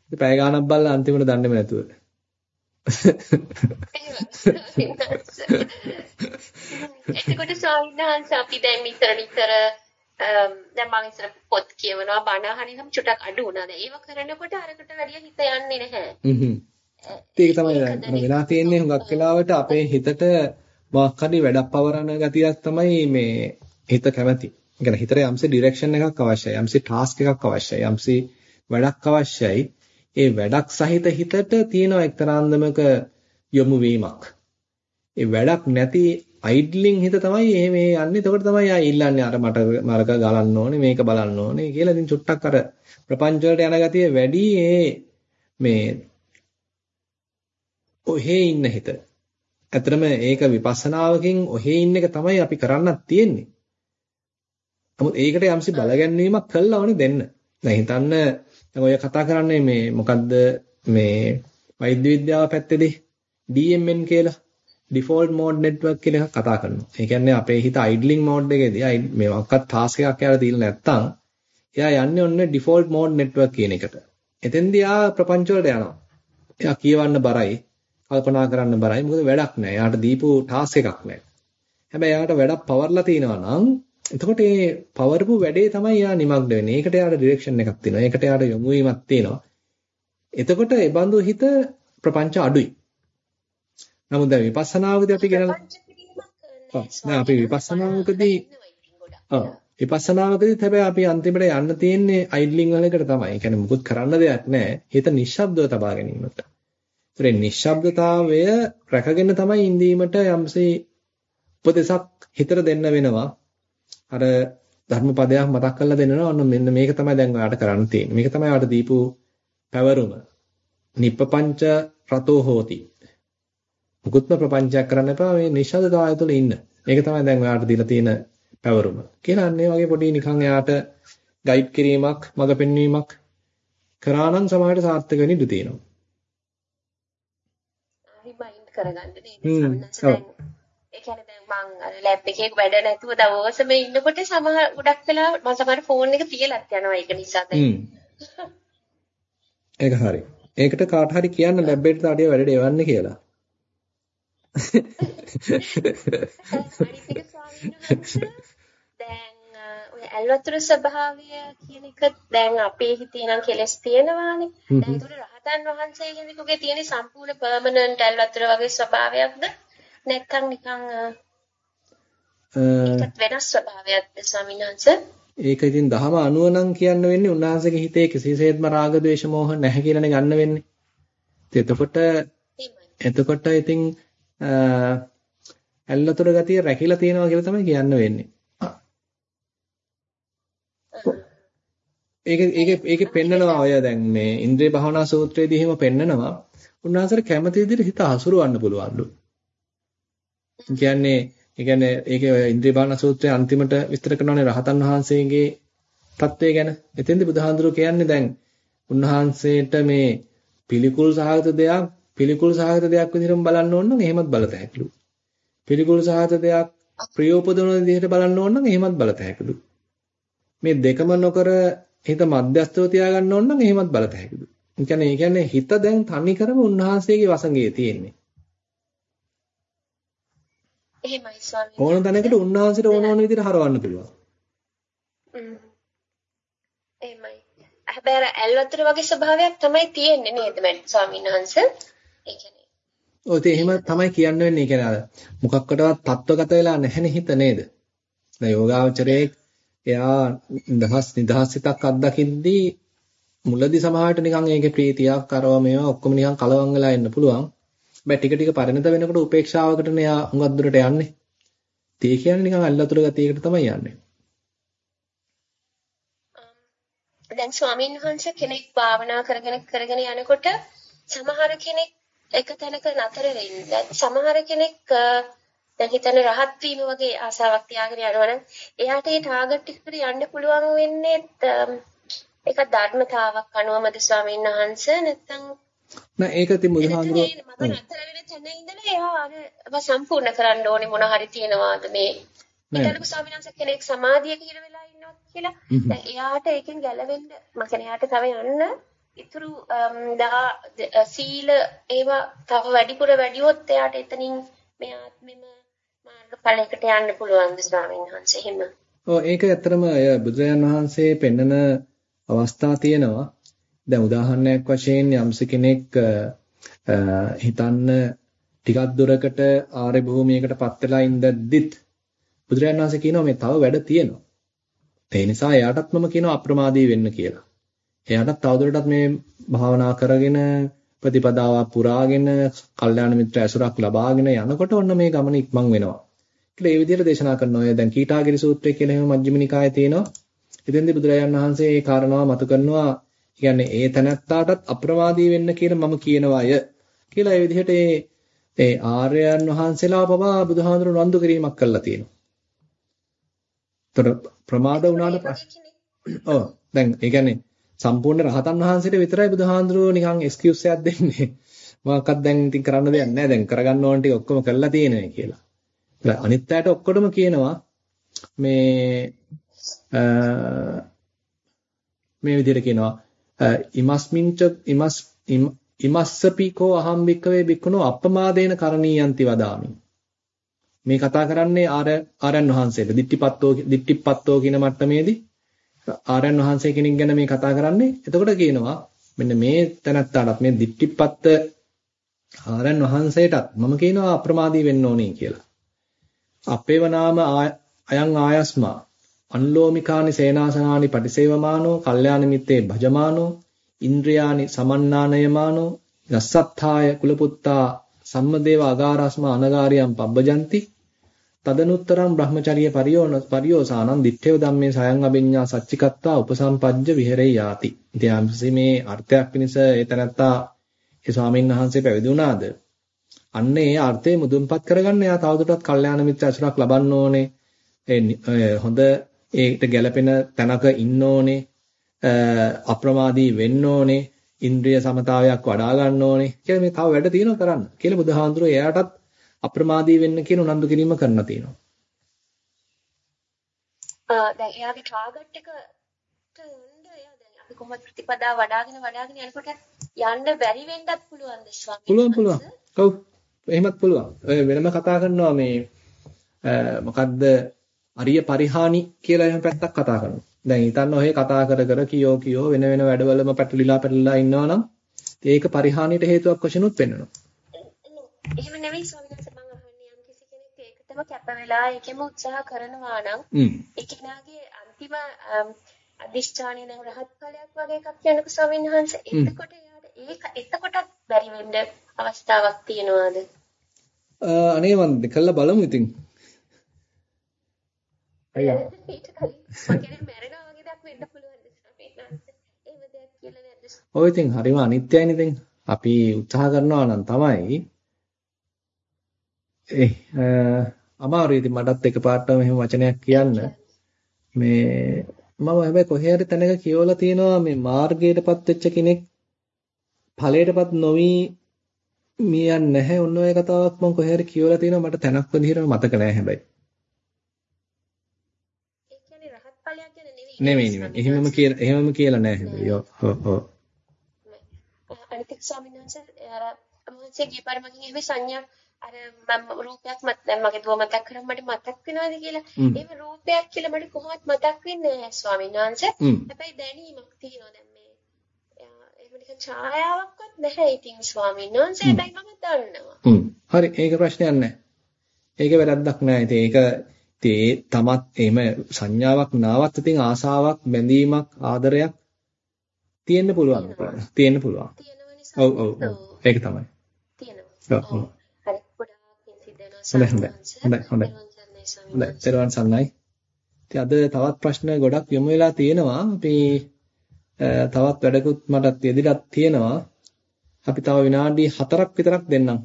ඉතින් පැය ගාණක් බලලා අන්තිමට දන්නේම නැතුව. එතකොට ස්වාමීන් වහන්සේ අපි දැන් නිතර නිතර දැන් මම ඉස්සර පොත් කියවනවා බණ අහනකම් චුටක් අඩු වුණා. දැන් ඒව කරනකොට අරකට වැඩිය හිත යන්නේ නැහැ. හ්ම්. ඒක තමයි වෙලා තියෙන්නේ හුඟක් වෙලාවට අපේ හිතට මොකක් හරි වැඩක් පවරන ගතියක් තමයි මේ හිත කැමති. ඒ කියන්නේ හිතට යම්සි ඩිරෙක්ෂන් එකක් අවශ්‍යයි. යම්සි ටාස්ක් එකක් අවශ්‍යයි. යම්සි වැඩක් අවශ්‍යයි. ඒ වැඩක් සහිත හිතට තියෙන එක්තරාන්දමක යොමු වීමක්. ඒ වැඩක් නැති අයිඩ්ලින් හිත තමයි එහෙම යන්නේ. එතකොට තමයි ආ ඉල්ලන්නේ අර මට මරක ගලන්න ඕනේ මේක බලන්න ඕනේ කියලා. ඉතින් චුට්ටක් අර ප්‍රපංච වලට යන ගතිය වැඩි ඒ මේ ඔහේ ඉන්න හිත. ඇත්තටම ඒක විපස්සනාවකින් ඔහේ ඉන්න එක තමයි අපි කරන්නත් තියෙන්නේ. නමුත් ඒකට යම්සි බලගැන්වීමක් කළා ඕනේ දෙන්න. දැන් හිතන්න දැන් ඔය කතා කරන්නේ මේ මොකද්ද මේ වෛද්‍ය විද්‍යාව පැත්තේදී DMN කියලා default mode network කියලා එකක් කතා කරනවා. ඒ කියන්නේ අපේ හිත idling mode එකේදී මේ මොකක්වත් task එකක් යාලා දීලා නැත්තම් එයා යන්නේ ඔන්න default mode network කියන එකට. එතෙන්දී ආ ප්‍රපංච වලට යනවා. එයා කියවන්න බරයි, කල්පනා කරන්න බරයි. මොකද වැඩක් නැහැ. එයාට දීපු task එකක් නැහැ. හැබැයි එයාට වැඩක් පවර්ලා තිනවා නම් එතකොට මේ පවර්පු වැඩේ තමයි එයා නිමග්න වෙන්නේ. ඒකට එයාට ඩිරෙක්ෂන් එකක් තියෙනවා. ඒකට එයාට යොමු වීමක් තියෙනවා. එතකොට ඒ බඳු හිත ප්‍රපංච අඩුයි. නමුත් දැන් විපස්සනාවකදී අපි ගැන දැන් අපි විපස්සනාවකදී ඔව් විපස්සනාවකදීත් හැබැයි අපි අන්තිමට යන්න තියෙන්නේ අයිඩ්ලින් වලකට තමයි. ඒ කියන්නේ මුකුත් කරන්න දෙයක් නැහැ. හිත නිශ්ශබ්දව තබා ගැනීමට. ඒතර නිශ්ශබ්දතාවය රැකගෙන තමයි ඉඳීමට යම්සේ උපදේශක් හිතට දෙන්න වෙනවා. අර ධර්මපදයක් මතක් කරලා දෙනවා. ඔන්න මෙන්න මේක තමයි දැන් ඔයාලට කරන්න තියෙන්නේ. මේක තමයි ඔයාලට දීපු පැවරුම. නිප්පපංච රතෝ හෝති. මුකුත්ම ප්‍රපංචයක් කරන්න එපා මේ නිශ්ශබ්දතාවය තුළ ඉන්න. මේක තමයි දැන් ඔයාලට දීලා තියෙන පැවරුම. කියලා අන්න වගේ පොඩි නිකන් එයාට ගයිඩ් කිරීමක්, මඟ පෙන්වීමක් කරා නම් සමාජයට සාර්ථක වෙන්න ඉඩ තියෙනවා. රිමයින්ඩ් කරගන්න නේද? මං ලැබ් එකේ වැඩ නැතුව දවසම ඉන්නකොට සමහර ගොඩක් වෙලා මම සමහර ෆෝන් එක තියලත් යනවා ඒක නිසා දැන්. ඒක හරි. ඒකට කාට හරි කියන්න ලැබ් එකට තාඩිය වැඩට එවන්න කියලා. දැන් ඔය ඇල්වතුර ස්වභාවය කියන එක දැන් අපේ හිතේ නම් කෙලස් තියෙනවානේ. දැන් ඒතර රහතන් වහන්සේ කෙනෙකුගේ තියෙන සම්පූර්ණ පර්මනන්ට් ඇල්වතුර වගේ ස්වභාවයක්ද? නැත්නම් නිකන් ඒකත් වෙනස් ස්වභාවයක්ද ස්වාමීන් වහන්සේ? ඒක ඉතින් දහම අනුව නම් කියන්න වෙන්නේ උන්වහන්සේගේ හිතේ කිසිසේත්ම රාග ద్వේෂ මෝහ නැහැ කියලානේ ගන්න වෙන්නේ. එතකොට එතකොට ඉතින් ඇල්ලතොර ගතිය රැකිලා තියෙනවා කියලා තමයි කියන්න වෙන්නේ. ඒක ඒක ඒකේ පෙන්නනවා ඔය දැන් මේ ඉන්ද්‍රිය භවනා සූත්‍රයේදී එහෙම පෙන්නනවා. උන්වහන්සේට කැමති විදිහට හිත හසුරවන්න පුළුවන්ලු. කියන්නේ ඒ කියන්නේ ඒකේ ඔය ඉන්ද්‍රිය භවනා සූත්‍රයේ අන්තිමට විස්තර කරනවානේ රහතන් වහන්සේගේ தත්වය ගැන. එතෙන්දී බුදුහාඳුරෝ කියන්නේ දැන් උන්වහන්සේට මේ පිළිකුල් සහගත දෙයක් පිළිකුල් සහගත දෙයක් විදිහටම බලන්න ඕන නම් එහෙමත් බලත හැකිලු. පිළිකුල් සහගත දෙයක් ප්‍රියෝපදවන විදිහට බලන්න ඕන නම් එහෙමත් බලත හැකිලු. මේ දෙකම නොකර හිත මධ්‍යස්තව තියාගන්න ඕන නම් එහෙමත් බලත හැකිලු. ඒ කියන්නේ ඒ කියන්නේ හිත දැන් තනි කරම උන්වහන්සේගේ වසඟේ තියෙන්නේ. එහෙමයි ස්වාමී. ඕන තැනකට උන්වහන්සේට ඕන ඕන විදිහට හරවන්න පුළුවන්. එහෙමයි. හැබැයි ඇල්වතර වගේ ස්වභාවයක් තමයි තියෙන්නේ නේද මම ස්වාමීන් වහන්සේ? ඒ කියන්නේ ඔය ඉතින් එහෙම තමයි කියන්න වෙන්නේ. ඒ කියන්නේ අර මොකක්කටවත් තත්වගත වෙලා නැහෙන හිත නේද? දැන් යෝගාවචරයේ එයා දහස් නිදහස් හිතක් අත්දකිද්දී මුලදී සමහරට නිකන් ඒකේ ප්‍රීතියක් කරව මේවා ඔක්කොම නිකන් කලවම් වෙලා එන්න පුළුවන්. හැබැයි ටික ටික පරිණත වෙනකොට උපේක්ෂාවකටනේ එයා හුඟක් දුරට යන්නේ. ඒ කියන්නේ නිකන් අල්ලතුර ගතියකට තමයි යන්නේ. දැන් ස්වාමීන් වහන්සේ කෙනෙක් භාවනා කරගෙන කරගෙන යනකොට සමහර කෙනෙක් එක තැනක නතර වෙන්නේ. සමහර කෙනෙක් දැන් හිතන්න රහත් වීම වගේ ආසාවක් තියාගෙන යනවනම් එයාට ඒ ටාගට් එකට යන්න පුළුවන් වෙන්නේ ඒක ධර්මතාවක් අනුවමද ස්වාමීන් වහන්සේ නැත්නම් නෑ ඒක ඉතින් බුදුහාමුදුරුවෝ මම නතර වෙන තැන ඉඳලා එයා අර සම්පූර්ණ කරන්න ඕනේ මොන හරි තියනවාද මේ? ඊටලු ස්වාමීන් වහන්සේ කෙනෙක් සමාධියක හිර වෙලා ඉන්නවා කියලා? දැන් එයාට ඒකෙන් ගැලවෙන්න මම කියන්නේ එයාට තව යන්න. ඉතුරු දා සීල ඒවා තව වැඩිපුර වැඩිවොත් එයාට එතනින් මේ ආත්මෙම මාර්ගඵලයකට යන්න පුළුවන් ස්වාමීන් වහන්සේ? එහෙම. ඔව් ඒක ඇත්තටම බුදුරජාන් වහන්සේ පෙන්නන අවස්ථා තියෙනවා. දැන් උදාහරණයක් වශයෙන් යම්ස කෙනෙක් හිතන්න ටිකක් දුරකට ආර්ය භූමියකට පත් වෙලා ඉඳද්දිත් බුදුරජාණන් වහන්සේ කියනවා මේ තව වැඩ තියෙනවා. ඒ නිසා එයාටත් මම කියනවා අප්‍රමාදී වෙන්න කියලා. එයාටත් තවදුරටත් මේ භාවනා කරගෙන ප්‍රතිපදාව පුරාගෙන කල්යාණ මිත්‍ර ඇසුරක් ලබාගෙන යනකොට ඔන්න මේ ගමන ඉක්මන් වෙනවා. කියලා ඒ විදිහට දේශනා කරනවා. දැන් කීටාගිරි සූත්‍රය කියලා එහෙම මජ්ක්‍ධිම නිකායේ තියෙනවා. ඉතින්දී බුදුරජාණන් වහන්සේ මේ කාරණාව මතු කරනවා. කියන්නේ ඒ තැනත්තාටත් අප්‍රමාදී වෙන්න කියලා මම කියනවාය කියලා ඒ විදිහට ඒ ආර්යයන් වහන්සේලා පවා බුදුහාඳුරු නන්දු කිරීමක් කළා තියෙනවා. ඒතර ප්‍රමාද වුණාට පස්සේ ඔව් දැන් ඒ කියන්නේ සම්පූර්ණ රහතන් වහන්සේට විතරයි බුදුහාඳුරෝ නිකන් එක්ස්කියුස් එකක් දෙන්නේ. මොකක්වත් දැන් ඉතින් කරන්න දෙයක් නැහැ. දැන් කරගන්න ඕන ටික ඔක්කොම කරලා තියෙනවා කියලා. අනිත් අයට ඔක්කොටම කියනවා මේ මේ විදිහට කියනවා ඉමස්මින්ච ඉමස් ඉමස්සපිකෝ අහම් බික්කවේ බික්කුණෝ අප්පමාදේන කරණීයන්ති වදාමි. මේ කතා කරන්නේ ආරයන් වහන්සේට. දිට්ටිපත්තෝ දිට්ටිපත්තෝ කියන මට්ටමේදී ආරයන් වහන්සේ කෙනෙක් ගැන මේ කතා කරන්නේ. එතකොට කියනවා මෙන්න මේ තැනත්තාටත් මේ දිට්ටිපත්ත ආරයන් වහන්සේටත් මම කියනවා අප්‍රමාදී වෙන්න ඕනේ කියලා. අපේව නාම අයං ආයස්මා. අන්ලෝමිකානි සේනාසනානි පටිසේවමානෝ කල්යාණ මිත්තේ භජමානෝ ඉන්ද්‍රයානි සමන්නානයමානෝ යස්සත්ථාය කුලපුත්තා සම්මදේව අගාරස්මා අනගාරියම් පබ්බජಂತಿ තදනුත්තරම් බ්‍රහ්මචර්ය පරියෝසානං දිත්තේව ධම්මේ සයං අභිඤ්ඤා සච්චිකත්තා උපසම්පජ්ජ විහෙරේ යාති. ඉතින් මේ අර්ථයක් පිණිස ඒ තැනත්තා ඒ ස්වාමීන් වහන්සේ පැවිදි වුණාද? අන්න ඒ අර්ථය මුදුන්පත් කරගන්න එයා තවදුරටත් කල්යාණ මිත්‍ර අසුරක් ලබන්න ඕනේ. ඒ හොඳ ඒකට ගැළපෙන තැනක ඉන්න ඕනේ. අප්‍රමාදී වෙන්න ඕනේ. ඉන්ද්‍රිය සමතාවයක් වඩා ගන්න ඕනේ. කියලා මේ තව වැඩ තියෙනවා කරන්න. කියලා බුදුහාඳුරෝ එයාටත් අප්‍රමාදී වෙන්න කියන උනන්දු කිරීම කරන්න තියෙනවා. දැන් එයාගේ ටාගට් එක අපි කොහොමද ප්‍රතිපදා වඩාගෙන වඩාගෙන යනකොට යන්න බැරි වෙන්නත් පුළුවන්ද ස්වාමී පුළුවන් පුළුවන්. ඔව්. එහෙමත් පුළුවන්. ඔය වෙනම කතා කරනවා මේ මොකද්ද අරිය පරිහානි කියලා එහෙම පැත්තක් කතා කරනවා. දැන් හිතන්න ඔය කතා කර කර කියෝ කියෝ වෙන වෙන වැඩවලම පැටලිලා පැටලිලා ඉන්නවා නම් ඒක පරිහානියට හේතුවක් වශයෙන්ුත් වෙන්නනවා. එහෙම නෙවෙයි ස්වාමීන් මම ඒකටම කැප වෙලා ඒකෙම උත්සාහ කරනවා නම් ඒ කෙනාගේ අන්තිම අදිෂ්ඨානය නම් රහත් ඵලයක් වගේ එකක් කියනක ස්වාමීන් වහන්සේ එතකොට ඒක එතකොටත් බැරි වෙන්න අවස්ථාවක් තියනවාද? අනේ මන් දෙකල්ලා බලමු ඉතින්. අයියා. ඔය ඉතින් හරිම අනිත්‍යයිනේ ඉතින්. අපි උත්සාහ කරනවා නම් තමයි ඒ අමාරුයි ඉතින් මටත් එකපාරටම මෙහෙම වචනයක් කියන්න. මේ මම හැබැයි කොහේ හරි තැනක කියවලා තියෙනවා මේ මාර්ගයටපත් වෙච්ච කෙනෙක් ඵලයටපත් නොවි මියන්නේ නැහැ. ඔන්න ඔය කතාවක් මම කොහේ හරි කියවලා තියෙනවා මට තැනක් විදිහට මතක නැහැ හැබැයි. ඒ කියන්නේ රහත් නෙවෙයි නෙවෙයි. එහෙමම කියලා එහෙමම කියලා නැහැ හැබැයි. ඔව් ඔව්. අනිත් ස්වාමීන් වහන්සේ අර මොහොතේ ගියපාර මගෙන් එහෙම සංඥා අර මම රූපයක් මත දැන් මගේ දුව මතක් කරාම මට මතක් වෙනවාද කියලා. එහෙම රූපයක් කියලා මට කොහොමවත් මතක් වෙන්නේ නැහැ ස්වාමීන් වහන්සේ. හැබැයි දැනීමක් තියෙනවා දැන් මේ එහෙම නිකන් ඡායාවක්වත් නැහැ ඉතින් ස්වාමීන් වහන්සේ. හැබැයි මම දන්නවා. හ්ම්. හරි ඒක ප්‍රශ්නයක් නැහැ. ඒක වැරද්දක් නැහැ. ඉතින් ඒක ඉතින් තමත් එහෙම සංඥාවක් නාවත් ඉතින් ආසාවක් බැඳීමක් ආදරයක් තියෙන්න පුළුවන්. තියෙන්න පුළුවන්. ඔව් ඔව් ඔව්. ඒක තමයි. තියෙනවා. ඔව්. හරි. ගොඩාක්. හොඳයි සන්නයි. ඉතින් අද තවත් ප්‍රශ්න ගොඩක් යොමු වෙලා තියෙනවා. අපි තවත් වැඩකුත් මටත් යෙදිලා තියෙනවා. අපි තව විනාඩි 4ක් විතරක් දෙන්නම්.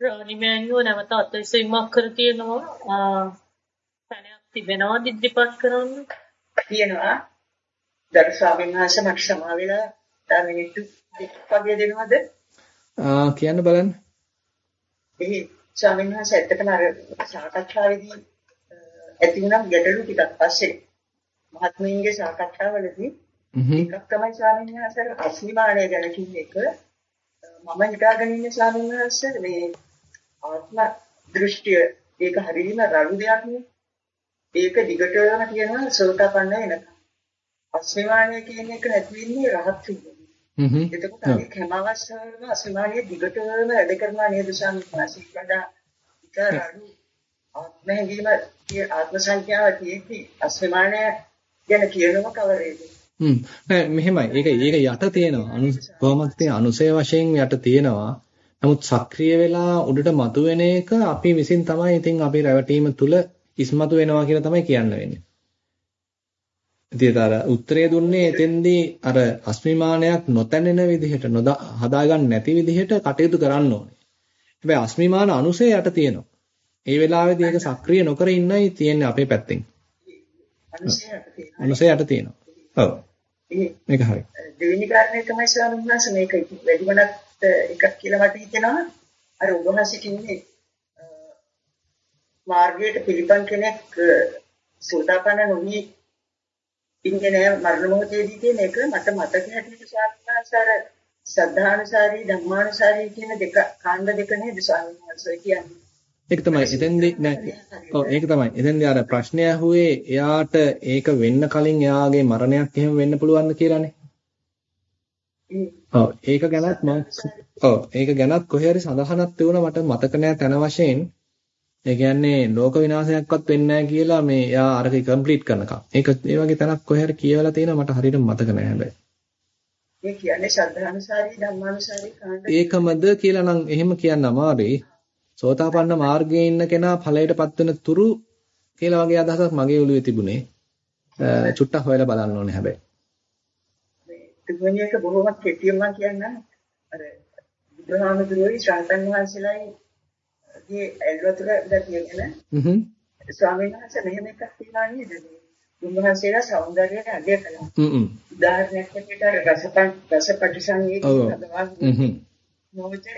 රාණිමෑණියෝ නැවත අත්විසීමක් කර තියෙනවා. පැනයක් තිබෙනවා ඉදිරිපත් කරන්න. තියෙනවා. දරු ස්වාමීන් වහන්සේ මට සමා වෙලා තව මිනිත්තු වගේ දෙනවද? ආ කියන්න බලන්න. එහේ ස්වාමීන් වහන්සේ ඇත්තටම අර සාකච්ඡාවේදී ඇති වුණා ගැටලු ටිකක් පස්සේ මහත්මීන්ගේ සාකච්ඡාවලදී එකක් තමයි ස්වාමීන් වහන්සේ අසීමාණය ගැන කිව්ව එක මම හිතාගෙන ඉන්නේ ස්වාමීන් වහන්සේ මේ ආත්ම දෘෂ්ටිය. ඒක හරියම රළු දෙයක් නේ. ඒක දිගටම කියනවා සෝතාපන්න වෙනකම්. අසීමාණය කියන එක නැති වෙන්නේ රහත් වෙන්නේ හ්ම්. එතකොට අපි හැම අවස්ථාවෙම අසීමාණය දිගටම වැඩ කරනවා නේද වහන්සේ? වඩා ඉතර රළු ආත්ම හැඟීම ආත්ම සංඛ්‍යාව තියෙද්දි අසීමාණය ගැන කියනව කවරේද? හ්ම්. නෑ මෙහෙමයි. ඒක ඒක යට තියෙනවා. අනු කොහොමද තියෙන අනුසය වශයෙන් යට තියෙනවා. නමුත් සක්‍රිය වෙලා උඩට මතුවෙන එක අපි විසින් තමයි ඉතින් අපි රැවටීම තුල ඉස්මතු වෙනවා කියලා තමයි කියන්න වෙන්නේ. ඉතින් අර උත්තරය දුන්නේ එතෙන්දී අර අස්මිමානයක් නොතැනෙන විදිහට හදාගන්න නැති විදිහට කටයුතු කරන්න ඕනේ. හැබැයි අස්මිමාන අනුසය යට තියෙනවා. ඒ වෙලාවේදී ඒක සක්‍රිය නොකර ඉන්නයි තියෙන්නේ අපේ පැත්තෙන්. අනුසය යට තියෙනවා. ඔව්. මේක හරි. දෙවෙනි කාරණේ තමයි ස්වාමීන් වහන්සේ මේක වැඩිමනත් එකක් කියලා මට හිතෙනවා. අර ඔබ වහන්සේ කියන්නේ මාර්ගයට පිළිපන් කෙනෙක් සෝතාපන්න නොවි ඉන්නේ නෑ මරණ මොහොතේදී කියන එක මට මතක හැටියට අර සද්ධානුසාරී ධම්මානුසාරී කියන දෙක කාණ්ඩ දෙක නේද ස්වාමීන් කියන්නේ. ඒක තමයි එතෙන්දී නෑ ඔව් ඒක තමයි එතෙන්දී අර ප්‍රශ්නය ඇහුවේ එයාට ඒක වෙන්න කලින් එයාගේ මරණයක් එහෙම වෙන්න පුළුවන්ද කියලානේ ඔව් ඒක ගැනත් මම ඔව් ඒක ගැනත් කොහේ හරි සඳහනක් තියුණා මට මතක නෑ තන වශයෙන් ඒ කියන්නේ ලෝක විනාශයක්වත් වෙන්නේ නැහැ කියලා මේ එයා අරක කම්ප්ලීට් කරනකම්. ඒක ඒ වගේ තැනක් කොහේ හරි කියවලා තියෙනවා මට හරියට මතක නෑ හැබැයි. ඒ කියන්නේ ශ්‍රද්ධානුසාරී ධම්මානුසාරී කාණ්ඩ ඒකමද කියලා නම් එහෙම කියන්න අමාරුයි. සෝතාපන්න මාර්ගයේ ඉන්න කෙනා ඵලයටපත් වෙන තුරු කියලා වගේ අදහසක් මගේ ඔළුවේ තිබුණේ. චුට්ටක් හොයලා බලන්න ඕනේ හැබැයි. තුන්වෙනි එක බොහොම කෙටියෙන් මම කියන්නම්. අර බුදුහාමුදුරුවෝයි ශ්‍රාතන් වහන්සේලායි ගේ ඇල්වතුර ගැතිය ගැන. හ්ම්. ස්වාමීන් වහන්සේ මෙහෙම එකක් තියනවා නේද? උන්වහන්සේලා సౌందර්යය අගය කළා. හ්ම්. උදාහරණයක් විදිහට රසපන් රසපටිසංවේදී හදවා. හ්ම්.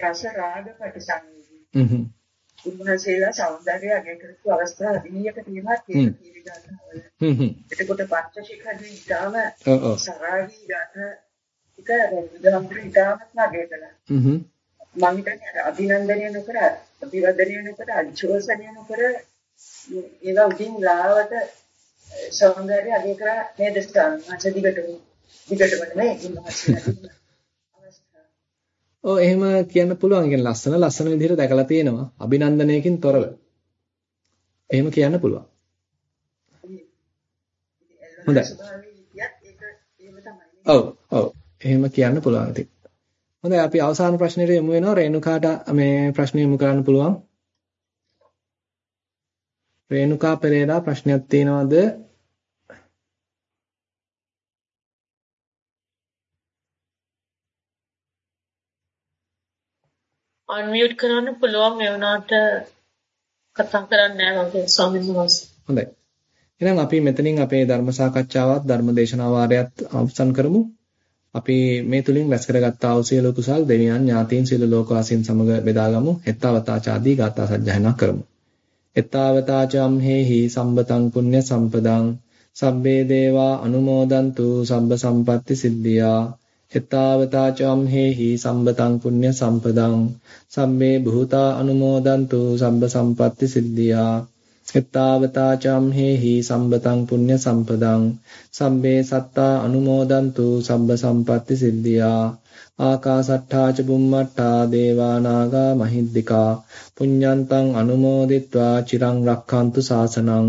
රස රාග පටිසංවේදී හ්ම් උන්වහන්සේලා సౌందර්යය අගය කරපු අවස්ථා 12ක තියෙනවා කියන විගාතවල. හ්ම් හ්ම්. එතකොට පංචශිඛරේ ඊටම සරාවි ගාත එක බුදුහාමුදුරු ඊටමත් අගය කළා. හ්ම් හ්ම්. මම හිතන්නේ අභිනන්දනය නොකර අභිවදනය නොකර අජෝසනය නොකර ඒවා උදින් ලාවට సౌందර්යය අගය කරා මේ දස්තන් අච දිගටම දිගටම නේ ඉන්නවා. ඔව් එහෙම කියන්න පුළුවන්. ඒ කියන්නේ ලස්සන ලස්සන විදිහට දැකලා තියෙනවා. අභිනන්දනයකින් තොරව. එහෙම කියන්න පුළුවන්. හොඳයි. ඔව් ඔව් එහෙම කියන්න පුළුවන් ඉතින්. හොඳයි අපි අවසාන ප්‍රශ්නෙට යමු වෙනවා. රේණුකාට මේ ප්‍රශ්න යොමු කරන්න පුළුවන්. රේණුකා පෙරේරා ප්‍රශ්නයක් තියෙනවද? අන්මියුට් කරන්න පුළුවන් ඒ වුණාට කතා කරන්නේ නැහැ වගේ ස්වාමීන් වහන්සේ. හොඳයි. එහෙනම් අපි මෙතනින් අපේ ධර්ම සාකච්ඡාවත් ධර්ම දේශනා වාරයත් අවසන් කරමු. අපි මේ තුලින් රැස් කරගත්තා වූ සියලු කුසල් දෙවියන් ඥාතීන් සියලු ලෝකවාසීන් සමග බෙදාගමු. එත්තාවතාචාදී ගාථා සජ්ජායනා කරමු. එත්තාවතාචම් හේහි සම්බතං පුඤ්ඤ සම්පදං සබ්බේ දේවා අනුමෝදන්තු සබ්බ සම්පatti සිද්ධියා එතාවතා චම්හෙහි සම්බතං පුඤ්ඤ සම්පදං සම්මේ භූතා අනුමෝදන්තු සම්බ සම්පatti සිද්ධියා. එතාවතා චම්හෙහි සම්බතං පුඤ්ඤ සම්පදං සම්මේ සත්තා අනුමෝදන්තු සම්බ සම්පatti සිද්ධියා. ආකාසට්ඨා ච බුම්මට්ඨා දේවා නාග මහිද්దికා පුඤ්ඤන්තං අනුමෝදිත්වා චිරං රක්ඛන්තු සාසනං.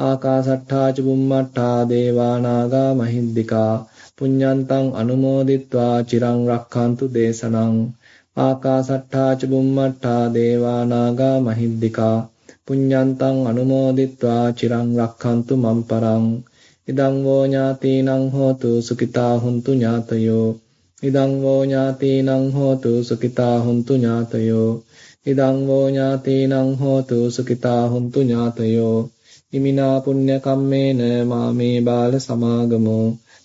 ආකාසට්ඨා ච බුම්මට්ඨා දේවා නාග මහිද්దికා පුඤ්ඤන්තං අනුමෝදිත්වා චිරං රක්ඛන්තු දේශනං ආකාසට්ඨා ච බුම්මට්ඨා දේවා නාග මහිද්దికා පුඤ්ඤන්තං අනුමෝදිත්වා චිරං රක්ඛන්තු මම් පරං ඉදං වෝ ඥාතීනං හෝතු සුඛිතා හුන්තු ඥාතයෝ ඉදං වෝ ඥාතීනං හෝතු සුඛිතා හුන්තු ඥාතයෝ ඉදං වෝ ඥාතීනං හෝතු සුඛිතා හුන්තු ඥාතයෝ ඉමිනා පුඤ්ඤ කම්මේන මාමේ බාල සමාගමෝ